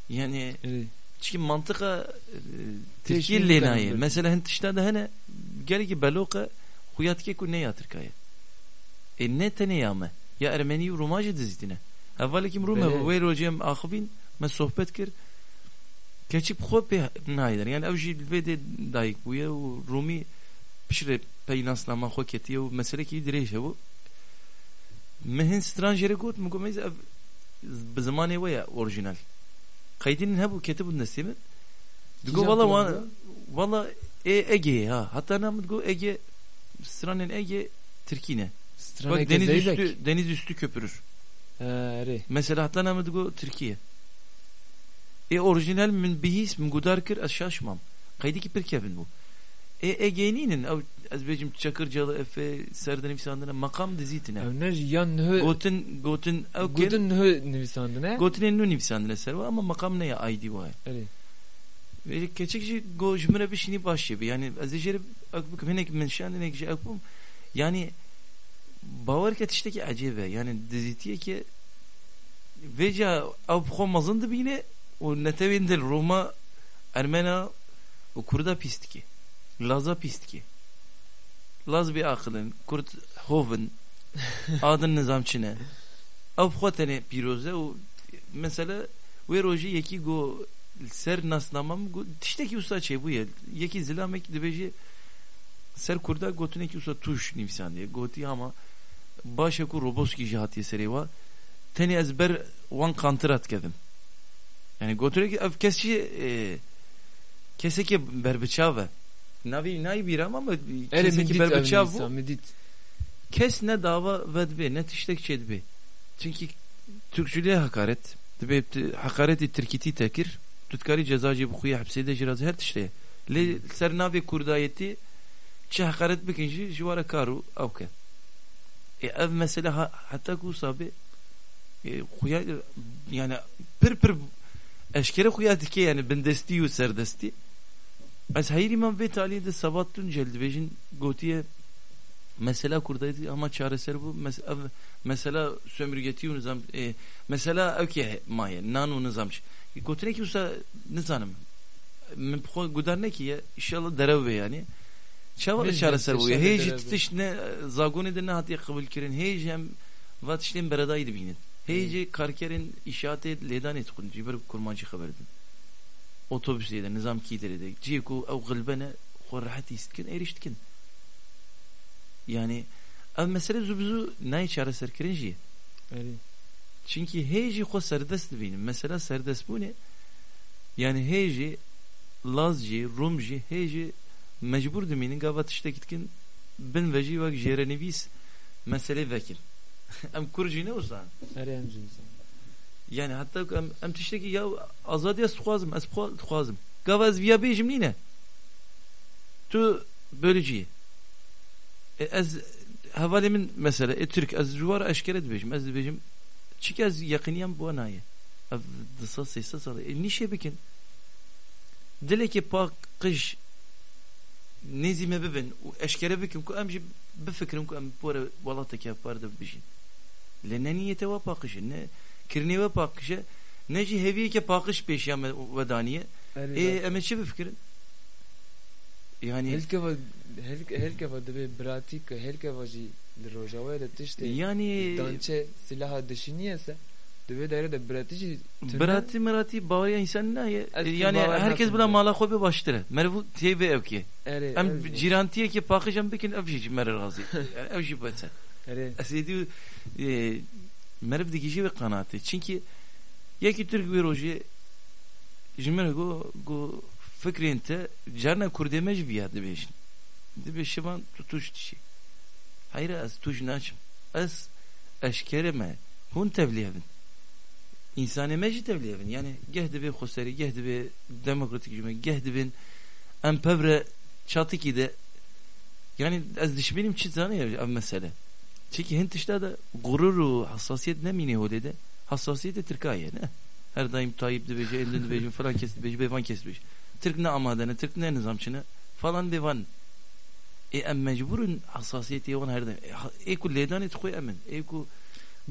Yani Eri. çünkü mantıka e, Teşvik Türkiye lenaye. edilir. Mesela hent işte de hene gel ki beloka huyat ke ku ne ya Türkiye. E ne tane ya me? Ya Ermeni Rumacı dizidine. Evvel kim Rum Bele. ve rojem ahvin me sohbet kir. Keçip xo pe nayder. Yani ev jil ve de dayık bu ya u Rumi pişire peynas nama xo ketiye u mesele ki direşe bu. Mehin stranjere got mu gomez ev بزمانه ويا اوريجينال قايدين هبو كتبوا النسيمة تقول والله وانا والله ايه اجي ها حتى انا تقول اجي sıranın Ege Türkiye. Strana Bak deniz gezeydek. üstü deniz üstü köpürür. Ha, Eri. Mesela hatta namı tقول Türkiye. E orijinal min bihis min gudarkır az şaşmam. Kaydı ki bir kevin bu. E Ege'nin ev azbecim Çakırcalı Efe Serdar İfsandına makam dizitine. Ev ne yan nühü. Gotin gotin ev Gudun nühü nivisandı ne? gotin en İfsandına serva ama makam ne ya aydi var. Eri. Ve keçekçi go jmire bir şini başlıyor. Yani az ejeri akbuk henek min şan henek şey akbum. Yani bavar ketişteki acebe. Yani dizitiye ki veca av xomazındı bine o netevindel Roma Ermena o kurda pistki. Laza pistki. Laz bir akılın kurt hoven adın nizamçine. Av xotene piroze o mesela ve roji yeki go ser nasnamam go tişteki usta çe bu ya yeki zilamek dibeji ser kurda gotuneki usta tuş nivsan diye. Goti ama başa ku roboski jihati seriva teni ezber wan kantrat kedim yani gotureki ev kesçi e, keseki berbiçave navi nay bir ama ev berbiçav bu. kes ne dava vedbe ne tiştek çedbi çünkü Türkçülüğe hakaret Tabi hakareti Türkiti tekir. Tutkari cezacı bu kuya hapsede jiraz her tişte le ser navi kurdayeti çi hakaret bikinci jivara karu avke. E ev mesela ha- hatta ku sabi e, kuya yani pir pir eşkere kuya dike yani bendesti yu serdesti her İmam ve Ali'de Sabahattin Celdibeş'in Goti'ye mesela kurdaydı ama çaresel bu. Mesela, mesela sömürgeti nizam e, mesela öke maye nanu nizam. Gotine ki usta nizanım. Min gudar ne ki ya inşallah derevve yani. Çavalı çaresel bu. Hej titiş ne zagon edin ne hatiye kabul kirin. Hej hem vatişlerin beradaydı binin. Hej karkerin işaret ledan et kun. Ciber kurmancı haberdin. كرمانشي خبردن otobüs yedi nizam kiydirdi ciku ev gılbene rahat istkin eriştkin yani ev mesele zubzu nay çare serkirinci Eri. çünkü heyji xo serdest dibînin. Mesela serdest bûne yani heyji Lazcı, Rumcı, heyji mecbur dimînin gava tiştekî dikin bin vejî vek jêrenivîs mesele vekil. em kurcî ne uzan. Eri em cinsi. Yani hatta em, tiştekî ya azadî ez dixwazim, ez bixwa- dixwazim. Gava ez viya bêjim nîne. Tu bölücü. E, ez hevalê min mesela e Türk ez ji wara eşkere dibêjim. Ez dibêjim çike ez yakıniyem bu anaye. Ev disa seysa sal. E nişe bikin. Dilekê pak qij nêzî me bibin û eşkere bikin ku em jî bifikirin ku em pore welatekê par de bijîn. Lê ne niyete we paqişe ne paqişe ne jî heviyeke paqış pêşiya me wedaniye. Eri. E em ê çi bifikirin? Yani Helke va helke helke va debe bratik helke va ji rojava de tişte. yani Dançe silaha dişiniyese debe daire de bratici Berati merati bağırıyor insan ne Yani herkes buna mala khobe baştıra. Mervu teybe evki. Em cirantiye ki pakıcam bikin evşi merer gazi. Evşi betse. Asidi merv dikici ve kanaati. Çünkü yeki Türk bir oji jimene go go fikrinte carna kurdemej bir yadı beşin. Dibe şivan şey tutuş dişi. Hayır az tuş naçım. Az eşkereme hun tevliyevin. İnsani meci tevliyevin. Yani gehdi bir hoseri, gehdi bir demokratik cümle, gehdi bin empevre çatı ki de yani az diş benim çi tanıyor ev mesele çünkü hint işte de gurur hassasiyet ne mini o dedi hassasiyet de Türkiye ne her daim Tayyip de bece, elinde bece, falan kesti bece, bevan kesti bece. Türk ne amadene, Türk ne nizamçını falan bevan. E em mecburun hassasiyeti yavan her daim. E ku ledan et koy emin. E ku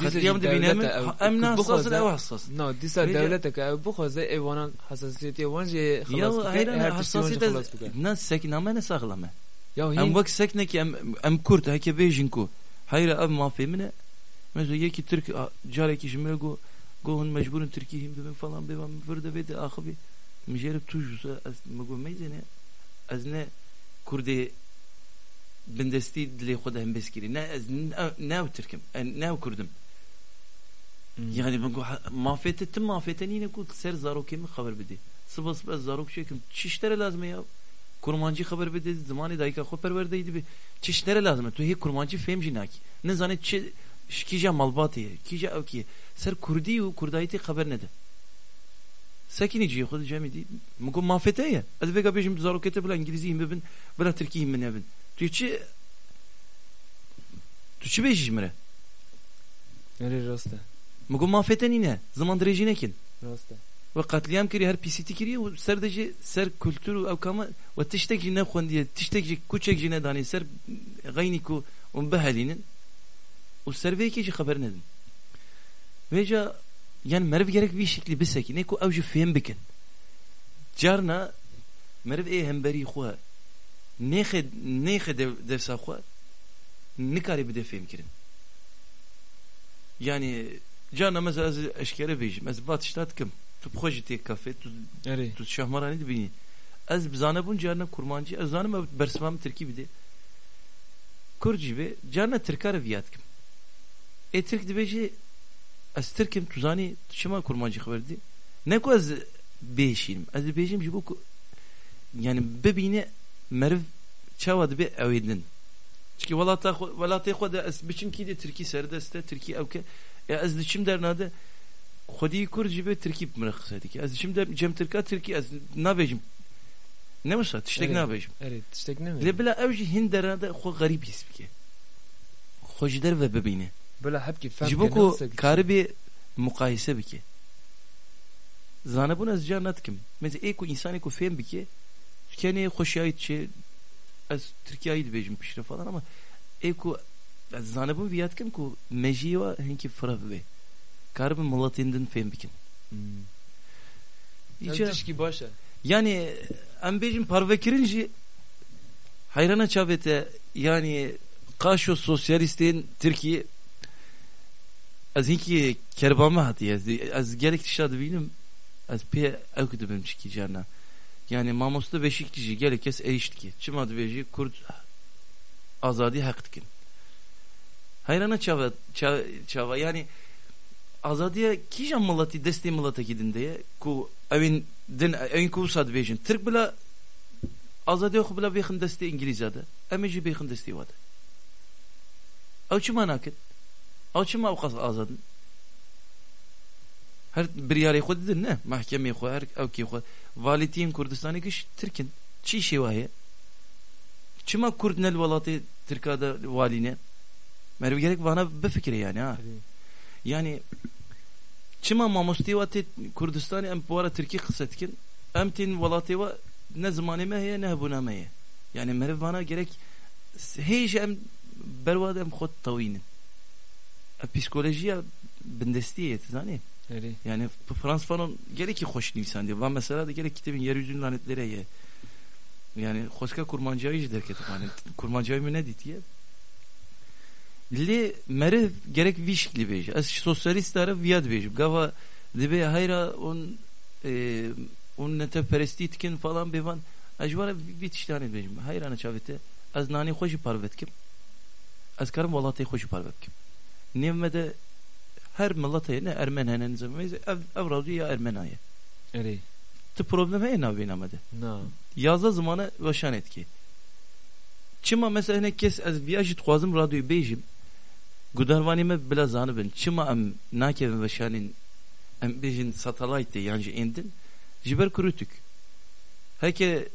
katliam de binemin. Em ne hassasın ev hassas. No, disa devlete ka bu xoze evanan hassasiyeti evan je Ya xalas bike, hayran her tiştiyoncu hassasiyet xalas bike. ne sekiname ne sağlama. Ya Em hin vak sekne ki em em kurt hake bejin ku. Hayra ev mafemine. Mesela yeki Türk careki jimre go gohun mecburun Türkiye him bebin falan bevan burada vedi akıbi. Mijerip tujsa az mago meyzene az ne kurdi bindesti dili khoda hem beskiri ne az ne Türk'üm ne kurdum. Yani mago mafete tim mafete nine ku ser zarok mi haber bedi. Sıbas sıbas zarok çekim. Çişlere lazım ya kurmancı haber bededi zamanı da dakika haber verdeydi bir çeşitlere lazım. Tu hi kurmancı fem ne zane çi kija malbati kija evki ser kurdi u kurdayti haber ne de sakini ji xud cemi di mugo mafete ya az vega bejim zarokete bula ingilizi him bin bula türki him ne bin tu çi tu çi bejimre Nereye rastı? Mugo mafete nine? Zaman derejine kin. Rastı. Katliam kiri her pisiti kiri o serdeci ser kültürü ev kama ve tiştek jine khondiye tiştek ji kuçek jine dani ser gayni ku on behalinin o serve ki ji haber nedin veca yani merv gerek bir şekli bisek ne ku evji fem bikin carna merv e hemberi xwa nexe nexe dev devsa xwa nikari bir de fem kirin yani carna mesela eşkere bejim ez bat iştat kim tu proje te kafe tu tu şahmarani dibini ez bizane bun carna kurmancı ez zanim bersmam Türkiye bide kurci be carna Türkar viyat kim e Türk dibeci ez Türk'im tuzani şima kurmancı haberdi ne ku ez beşinim ez beşim ji bu ku yani bebine merv çava dibe evidin çünkü valata valata xwe de ez biçim ki de Türkiye serdeste Türkiye evke ya ez diçim dernade خودی کور جیبه ترکی مرخصه که از شیم در جم ترکا ترکی از نبیجم نمیشه تشتک Evet. نبیجم Eri. Tiştek ne mi? لبلا اوجی هند درنده خو غریب هست بکه خوش در و ببینه Böyle hep ki fem جیبو ke کو nasıl ki- کاری به مقایسه بکه زانبون از جان نتکم مثل ای کو انسانی کو فهم بکه کنی خوشایت چه از ترکیه اید بیجم پیشره falan ama ey ku az zanebun viyat kim ku mejiwa henki fra be karbi mulatindin fem bikin Hmm. Hem tişki başa. Yani em bejim parvekirinci hayrana çavete yani kaşo sosyalistin Türkiye az hinki kerbame hati az az gerek tişadı bilim az pe evkudu benim çiki cana yani mamosta beşikçi gerek kes eştiki çımadı beji kurt azadi haktikin hayrana çava çava, çava yani azadiye kijan milleti desti millete gidin diye ku evin din evin ku sad bejin Türk bila azadiye ku bila bexin desti İngilizade emeci bexin desti vade Ev çima nakit Ev çima avqas azadın her bir xwe didin ne? Mahkeme xwe her ev ki xwe. Valitiyin Kurdistan'ı kiş Türk'in çi şevaye çima Kurd nel velatı Türkada valine Merve gerek bana bir fikri yani ha. Yani çima mamustivatı Kurdistan em bu ara Türkiye kısetkin em tin valativa ne zamanı mehye ne buna mehye. Yani merve bana gerek hiç em bervad em khod tawinin. E, Psikolojiye bindestiye zani. Eri. Yani Frans falan gerek ki hoş insan diyor. Ben mesela da gerek kitabın yeryüzünün lanetlere ne. Li mere gerek vişkli bej. Az sosyalist ara viyad bej. Gava dibe hayra on e, on nete perestitkin falan bevan. Ajvara bit iştahane bej. Hayrana çavete. Az nani hoşu parvet kim. Az karım valatay hoşu parvet kim. Nevmede her millete ne Ermen henen zemeyiz ev ev razı ya Ermenaya. Eri. Ti problem heye navê me de. Na. Yazda zamanı veşan etki. Çima mesela hinek kes ez viya jî dixwazim radyoyu bêjim. Gudarvanî me bila zanibin. Çima em nakevin veşanên em bêjin satellite yani endin ji ber ku rûtük. Heke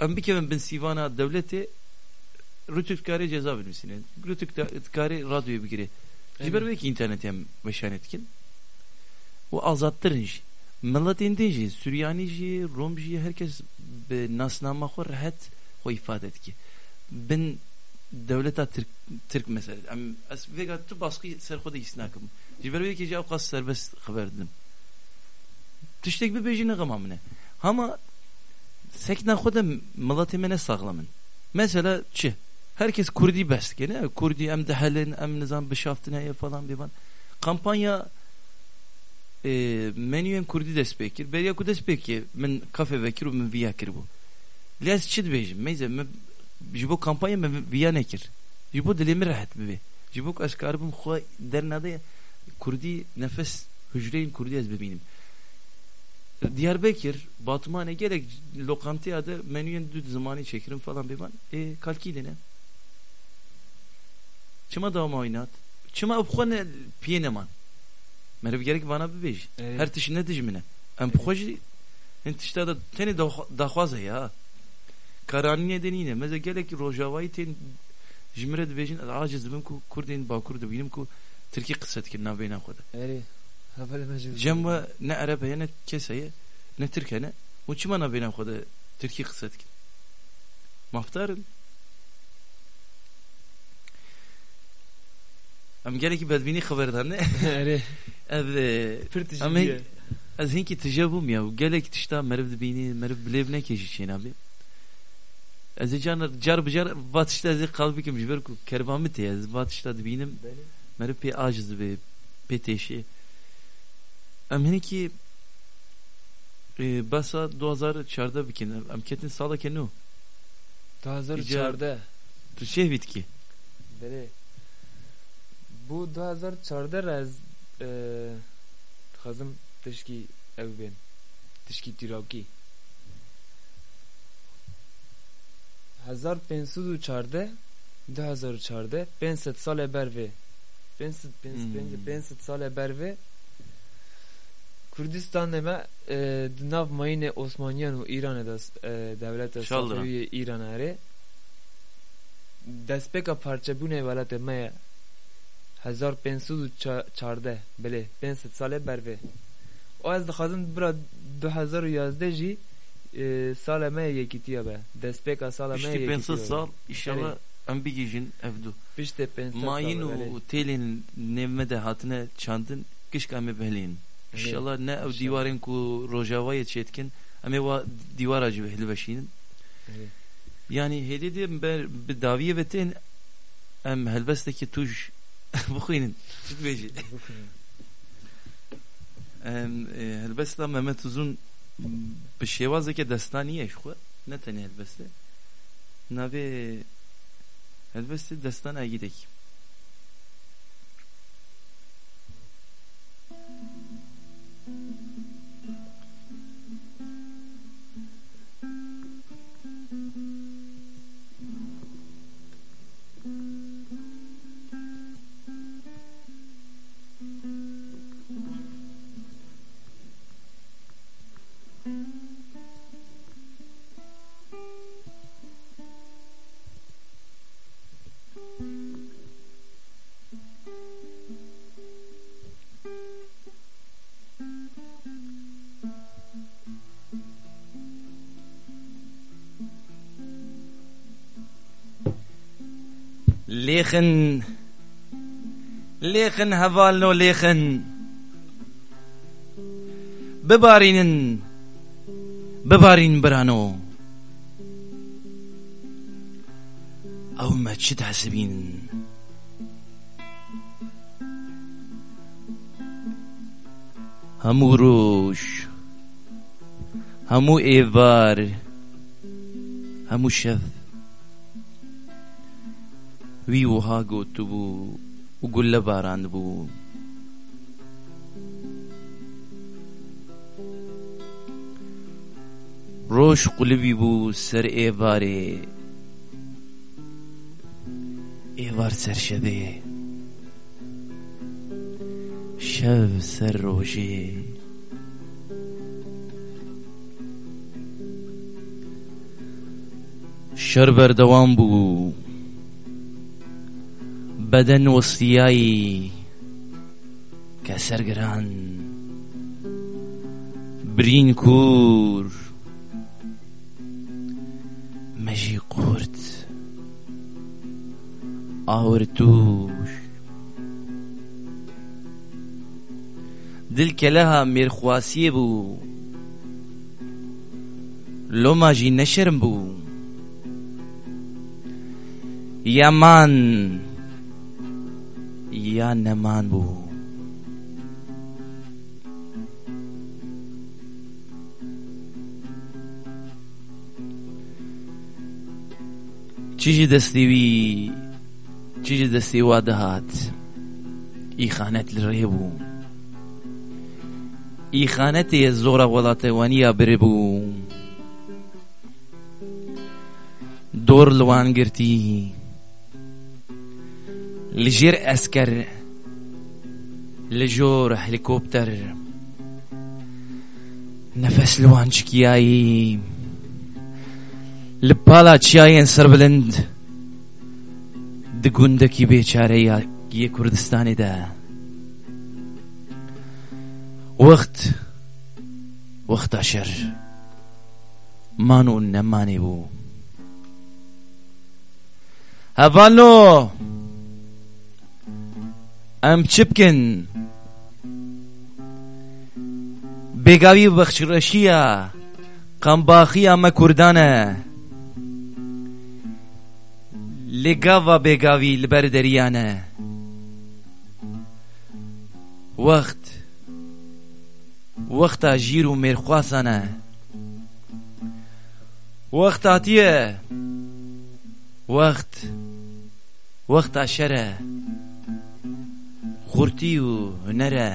em bikevin bin sîvana devletê rûtük karê ceza vermisine. Rûtük karê radyoyu bigire. Ji ber vekî internetê em veşan etkin. O azattirin jî. Milletên din jî, Suryanî jî, Rom jî herkes nasnama xwe rehet xwe ifade dike. Bin devleta Türk mesela. Em ez vega tu baskı ser xwe de isnakim. Ji ber vekî jî ew qas serbest xeber didim. Tiştek bir bejine gamamine. Ama sekna xwe de milletê me ne sağlamın. Mesela çi? Herkes Kurdi best gene. Kurdi em de helin, em nizam bişaftin heye falan bir van. Kampanya e, menüyen Kurdi dest bekir. Beriya ku dest bekir. Min kafe vekir min viya kir bu. Lez çid bejim. Meyze me viya nekir. Ji bo dilimi rahat bibe. Ji bo ez karibim xwe dernade Kurdi nefes hücreyin Kurdi ez bibinim. Diyarbakır, Batman'a gerek lokantaya da menüyen düz zamanı çekirim falan bir van. E kalki ne? Çıma da oynat. Çıma upkhane piyeneman. Merhaba gerek bana bir bej. Evet. Her tişin ne dijmine. Em pukhoji en tişta da teni daxwaza ya karanlığı nedeniyle meze gelek rojavaytin jimred bejin aciz bim ku kurdin ba kurdu binim ku Türkiye kıssetkin na beyna koda. Evet. Haber mecbur. Cemva ne Arabiye ne keseye ne Türkiye ne uçma na beyna koda Türkiye kıssetkin. Maftarın. Am geleki bedbini haberdan ne? Evet. Evet. Pırtıcı. Ama az hinki tecavüm ya. Gelek tişta merv bini merv bilevne keşişin abi. Ez can car bicar batışta ez kalbi kim jiber ku kervamı te ez batışta dibinim. Mer pe aciz be pe teşi. Em hini ki e, basa 2004'da bikin. Em ketin sala kenu. 2004'da. Tu şey bitki. Bere. Bu 2004'da ez e, hazım teşki evben. Teşki tiraki. 1504 2004 500 sale berve 500 500 500 sale berve Kürdistan deme e, Dinav Mayne Osmaniyan u İran da e, devlet sahibi İran are. Despeka parça bu ne velat me 1504 bile 500 sale berve. O az dixazin bira 2011 jî ee, e, Salameye'ye gidiyor be. Despeka Salameye'ye işte gidiyor. İşte sal inşallah evet. em bir gijin evdu. İşte ben Mayin u telin nevmede hatine çandın kışk ame behlin. İnşallah ne ev divarın ku rojavaya çetkin ame va divar acı behli beşinin. Yani hedi de bir daviye betin em helbesteki tuj bukhinin. Beji. Em e, helbesta Mehmet Uzun به شێوازێکە دەستانیەش خۆ هلبسته. بەستێ هلبسته دستان اگیده ئاگیرێکی ليخن ليخن هفالنو ليخن. ببارينن ببارين برانو. أو ما تشد حسبين همو روش همو إيفار همو شف. وها گوتو بوو و لە باران بوو ڕۆژ قولبی بوو سەر ئێوارێ ئێوار سەر شەبێ شەو سەر ڕۆژێ شەر بەردەوام بوو بەدەن وەستیایی کە سەرگران برین کوور مەژی قورت ئاور توش. دلکە لەها مێرخواسیە بوو لۆماژی نەشرم بوو یامان یا نەمان بوو چیژی دەستیوی چیژی دەستی وا دەهات ئیخانەت لڕێ بوو ئیخانەتێ زۆرە وڵاتەوانیە برێ بوو دۆر لەوان گرتی. لجير أسكر لجور هليكوبتر نفس لوانش كياي لبالا چیاین سربلند دگوندکی بیچاره یا یه کردستانی ده وقت وقت اشر مانو نمانی بو هفالو ئەم چ بکەن؟ بێگاوی بەخشڕەشیە قەمباخی ئەمە کوردانە. لێگاوا بێگاوی لەبەر دەریانە. وەخت وەختا ژیر و مێرخواسانە. وەخت هاتیە وەخت خورتی و هوەرە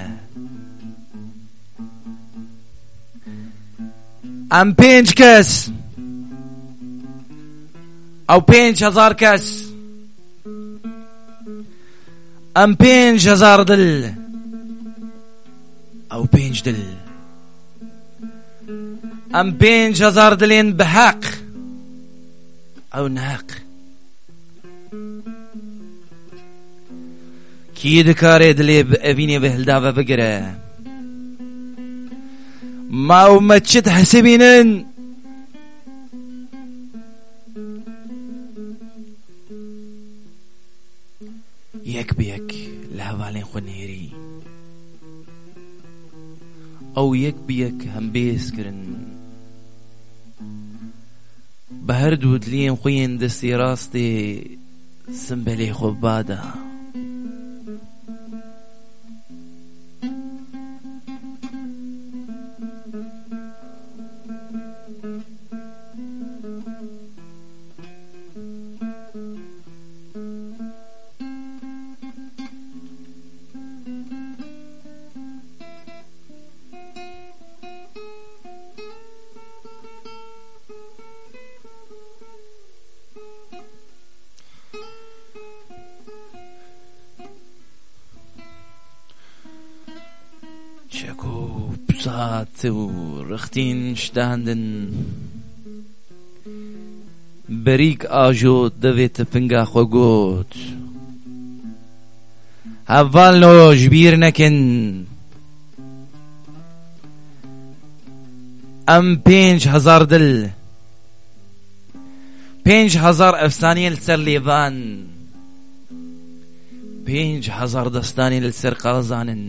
ئەم پێنج کەس ئەو پێنج هەزار کەس ئەم پێنج هەزار دل. ئەو پێنج دل. ئەم پێنج هەزار دلێن بە حەق ئەو نەحق کی دکاره دلی بینی به هلدا و بگره. ما امت چت حسبینن. يك بيك لهوالين خنيري أو يك بيك هم بيسكرن بهردود دلين خوين دستي راستي سنبلي خباده و ڕختین شتاندن بەریک ئاژۆ دەوێتە پنگا خۆ گوت. هەڤالۆژ بیر نەکەن ئەم پێنج هەزار دل. پێنج هەزار ئەفسانیە لەسەر لێڤان پێنج هەزار دەستانی لەسەر قازانن.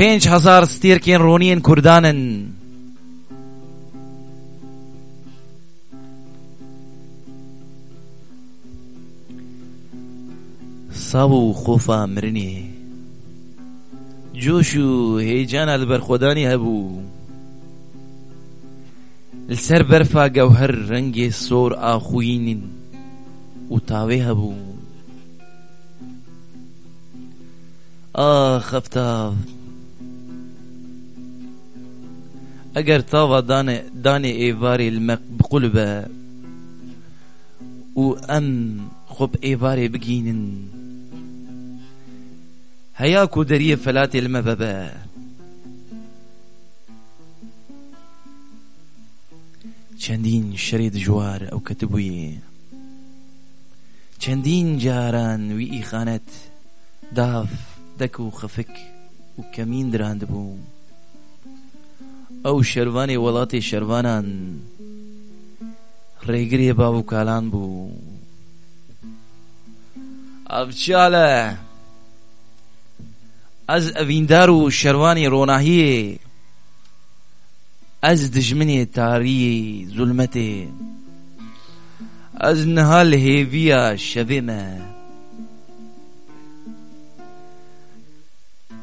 پێنج هەزار ستێرکێن ڕۆنیên کوردانن ساو و خۆفا مرنێ جۆش و هەیجانە لەبەرخۆدانی هەبوو لەسەر بەرفا گەوهەر ڕەنگێ سۆر ئاخوینین و تاوێ هەبوو ئاخ ئەفتاب ئەگەر تاوا دانه ئێوارێ لمە بقول با و ام خوب ایواری بگینن. هیا و دەریە فەلاتێ لمە چندین شرید جوار أو کتبوی. چندین جاران وی ئیخانەت داف دکو خفک و کمین دراند بوم ئەو شەروانی وڵاتی شەروانان ڕێگرێ باو و کالان بوو. ئەفچالە ئەز ئەڤیندار و شەروانی ڕۆناهیە ئەز دژمنێ تاریە زولمەتێ ئەز نها لە هێڤیە شەوێمە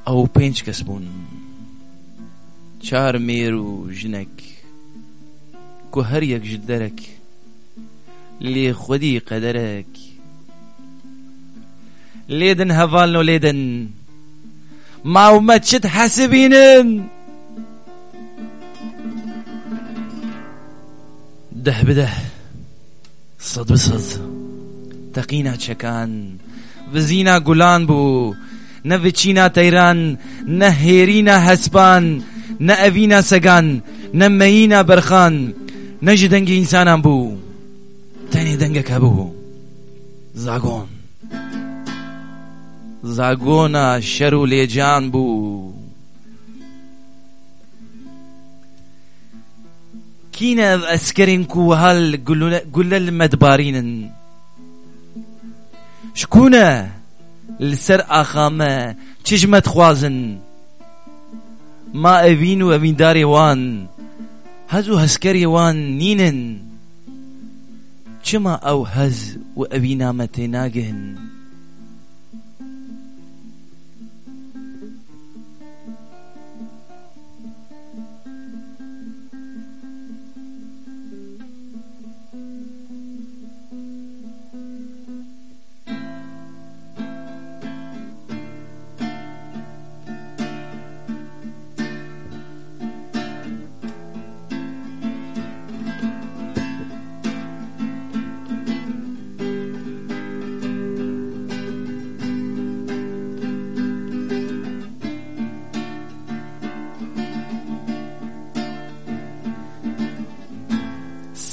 ئەو پێنج چار مێر و ژنێک کو هەر یەک ژ دەرەک لێ خودی قەدەرەك لێدن هەڤالن و لێدن ماومە چت حەسبینن ده بده صد بصد تقینا چەکان vizîna gulan bû ne viçîna teyran ne نە ئەڤینا سەگان نەممەیینا بەرخان نەژی بو. ئینسانان بوو تەنێ دەنگەکە بوو زاگۆن زاگۆنە شەر و بو. کین از اسکرین کو هل گلل مەدبارینن شکونه لسر آخامه چژمەت خوازن. ما ئەبین و ئەبینداری وان. هەز و هەسکەری وان نینن چما ئەو هەز و ئەوی نامەتێ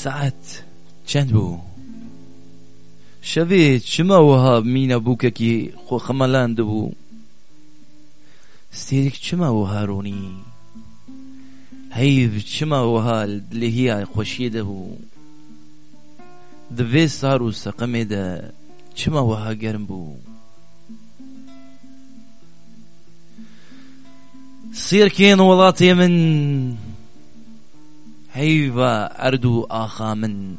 ساعات چند بو شوی چما وها مینا بو که بوو؟ شەوێ چمەوەها مینە بووکەکی خۆ خەمەلان دەبوو سێرێک چمەوە هاڕۆنی هەیڤ چمەوەها لە هیای خۆشیە دەبوو. دەبێ سار و سەقەمێدە چمەوەها گەرم بوو. سیرکین ولاتی من. هيفا أردو آخا من.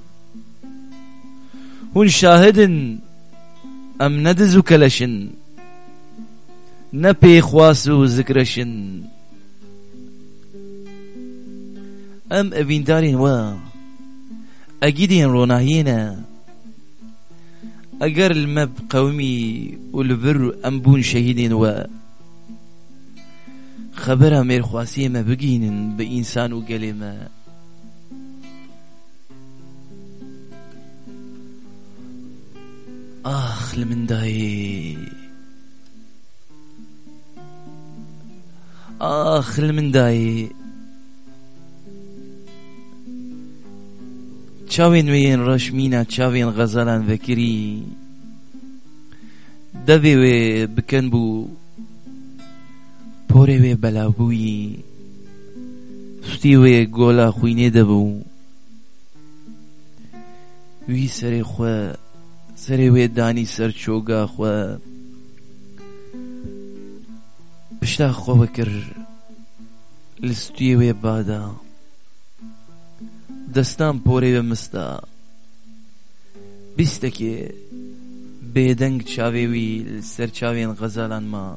هون شاهدن أم ندزو كلشن. نبي خواسو ذكرشن. أم أبين دارين وا أجدين روناهينا أجر المب قومي والبر أمبون شهيدين و خبرها مير خواسية ما بقين بإنسان وقلمه آخ لمن داي آخ لمن داي چاوین وین رشمینا چاوین غزالان وکری. دوی وی بکن بو. پوری وی بلا بوی. ستی وی گولا خوینه دبو. وی سر خواه سەرێ وێ دانی سەر چۆگا خۆ پشتا خۆوە کرد لستوی وێ بادا. دەستان پۆرێوێ مستا. بیستێکێ بێدەنگ چاوێوی سەر چاوێن غەزالان ما.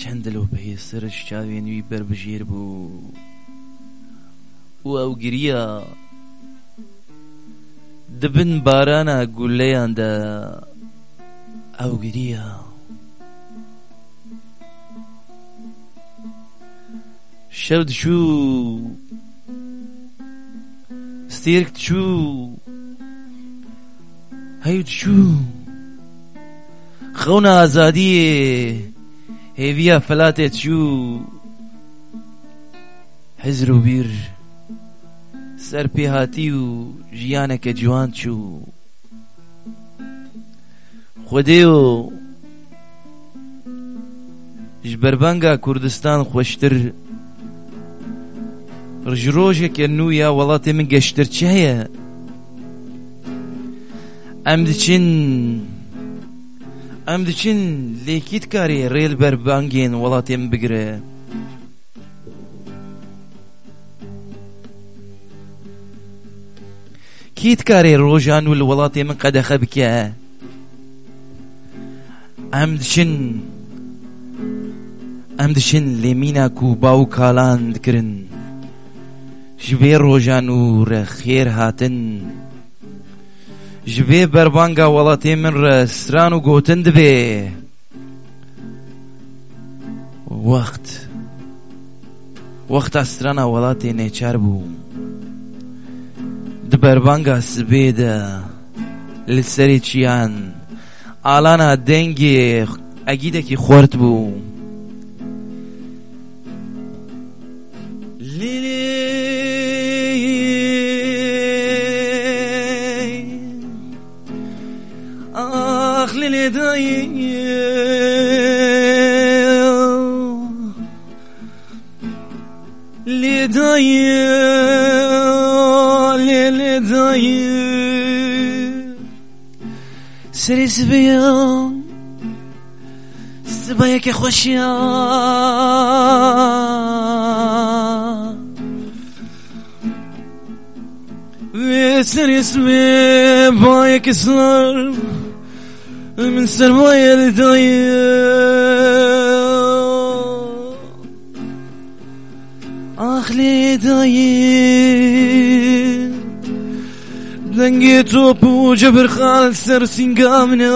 چەند لەو پێ سەرش چاوێنوی بربژێر بوو و ئەو گریە دبن بارانا گولەیان دا ئەو گریە شەو دچوو ستێرک دچوو هەیو دچوو خەونە ئازادیێ هێویە فەلاتێ چوو حزر و بیر. سەر پێهاتی و ژیانەکە جوان چوو. خودێ و ژبەربەنگا کوردستان خۆشتر ڕژڕۆژێکە نوویە وڵاتی من گەشتر چ هەیە؟ ئەم دچین ئەم دچین لێکیت کاری ڕێل بەربانگێن وڵاتێ من بگرێ. Welatê min bigire kî dikarê rojan û li welatê min qedexe bike em diçin em diçin lê mîna ku baw kalan dikirin ji vê rojan û re xêr hatin ji vê berbanga sibê de li serê çiyan. Alana dengê egîdekî xwert bû. Lili. Ah Lili dayı. Lili ليلي ضايق سري سبيان سبايك يا خوشيا سري سبي بايك سنر من سرمايا لضايق آخ لي Dengi topu cebir khal ser singamna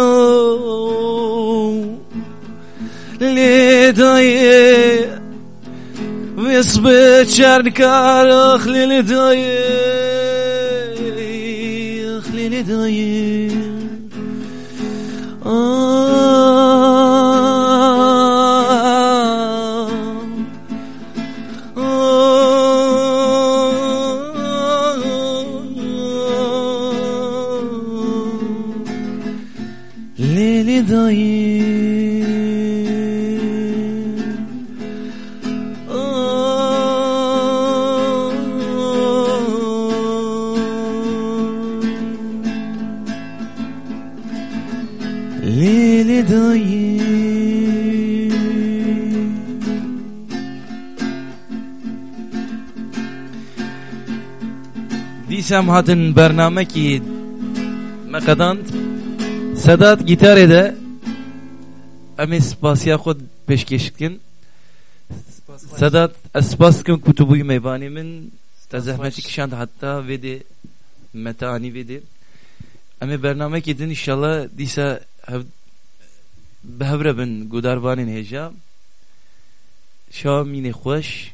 Li dayı Vesbe çarkar ah li dayı Ah li dayı Lili dayı Lili dayı دیسم هاتن برنامه کی مقدان سداد گیتاره ده امی سپاسیا خود پیشکش کن سداد اسپاس کن کتبوی میوانی من تزحمتی کشاند حتی ویدی متانی ویدی امی برنامه کی دن انشالله دیسا بهبره بن گوداروانین هجا شا مینی خوش.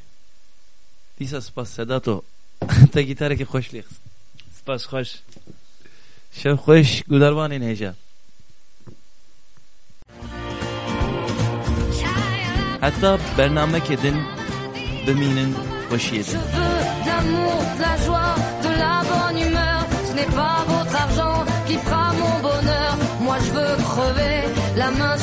دیسا سپاس سداتو تا گیتاره که خوش لیخست Spas xoş. شب خوش گوداروانین هجا حتی برنامه که دن بمینن خوشیه Je دن veux de l'amour, de la joie, de la bonne humeur. Ce n'est pas votre argent qui fera mon bonheur. Moi je veux crever la main sur le cœur.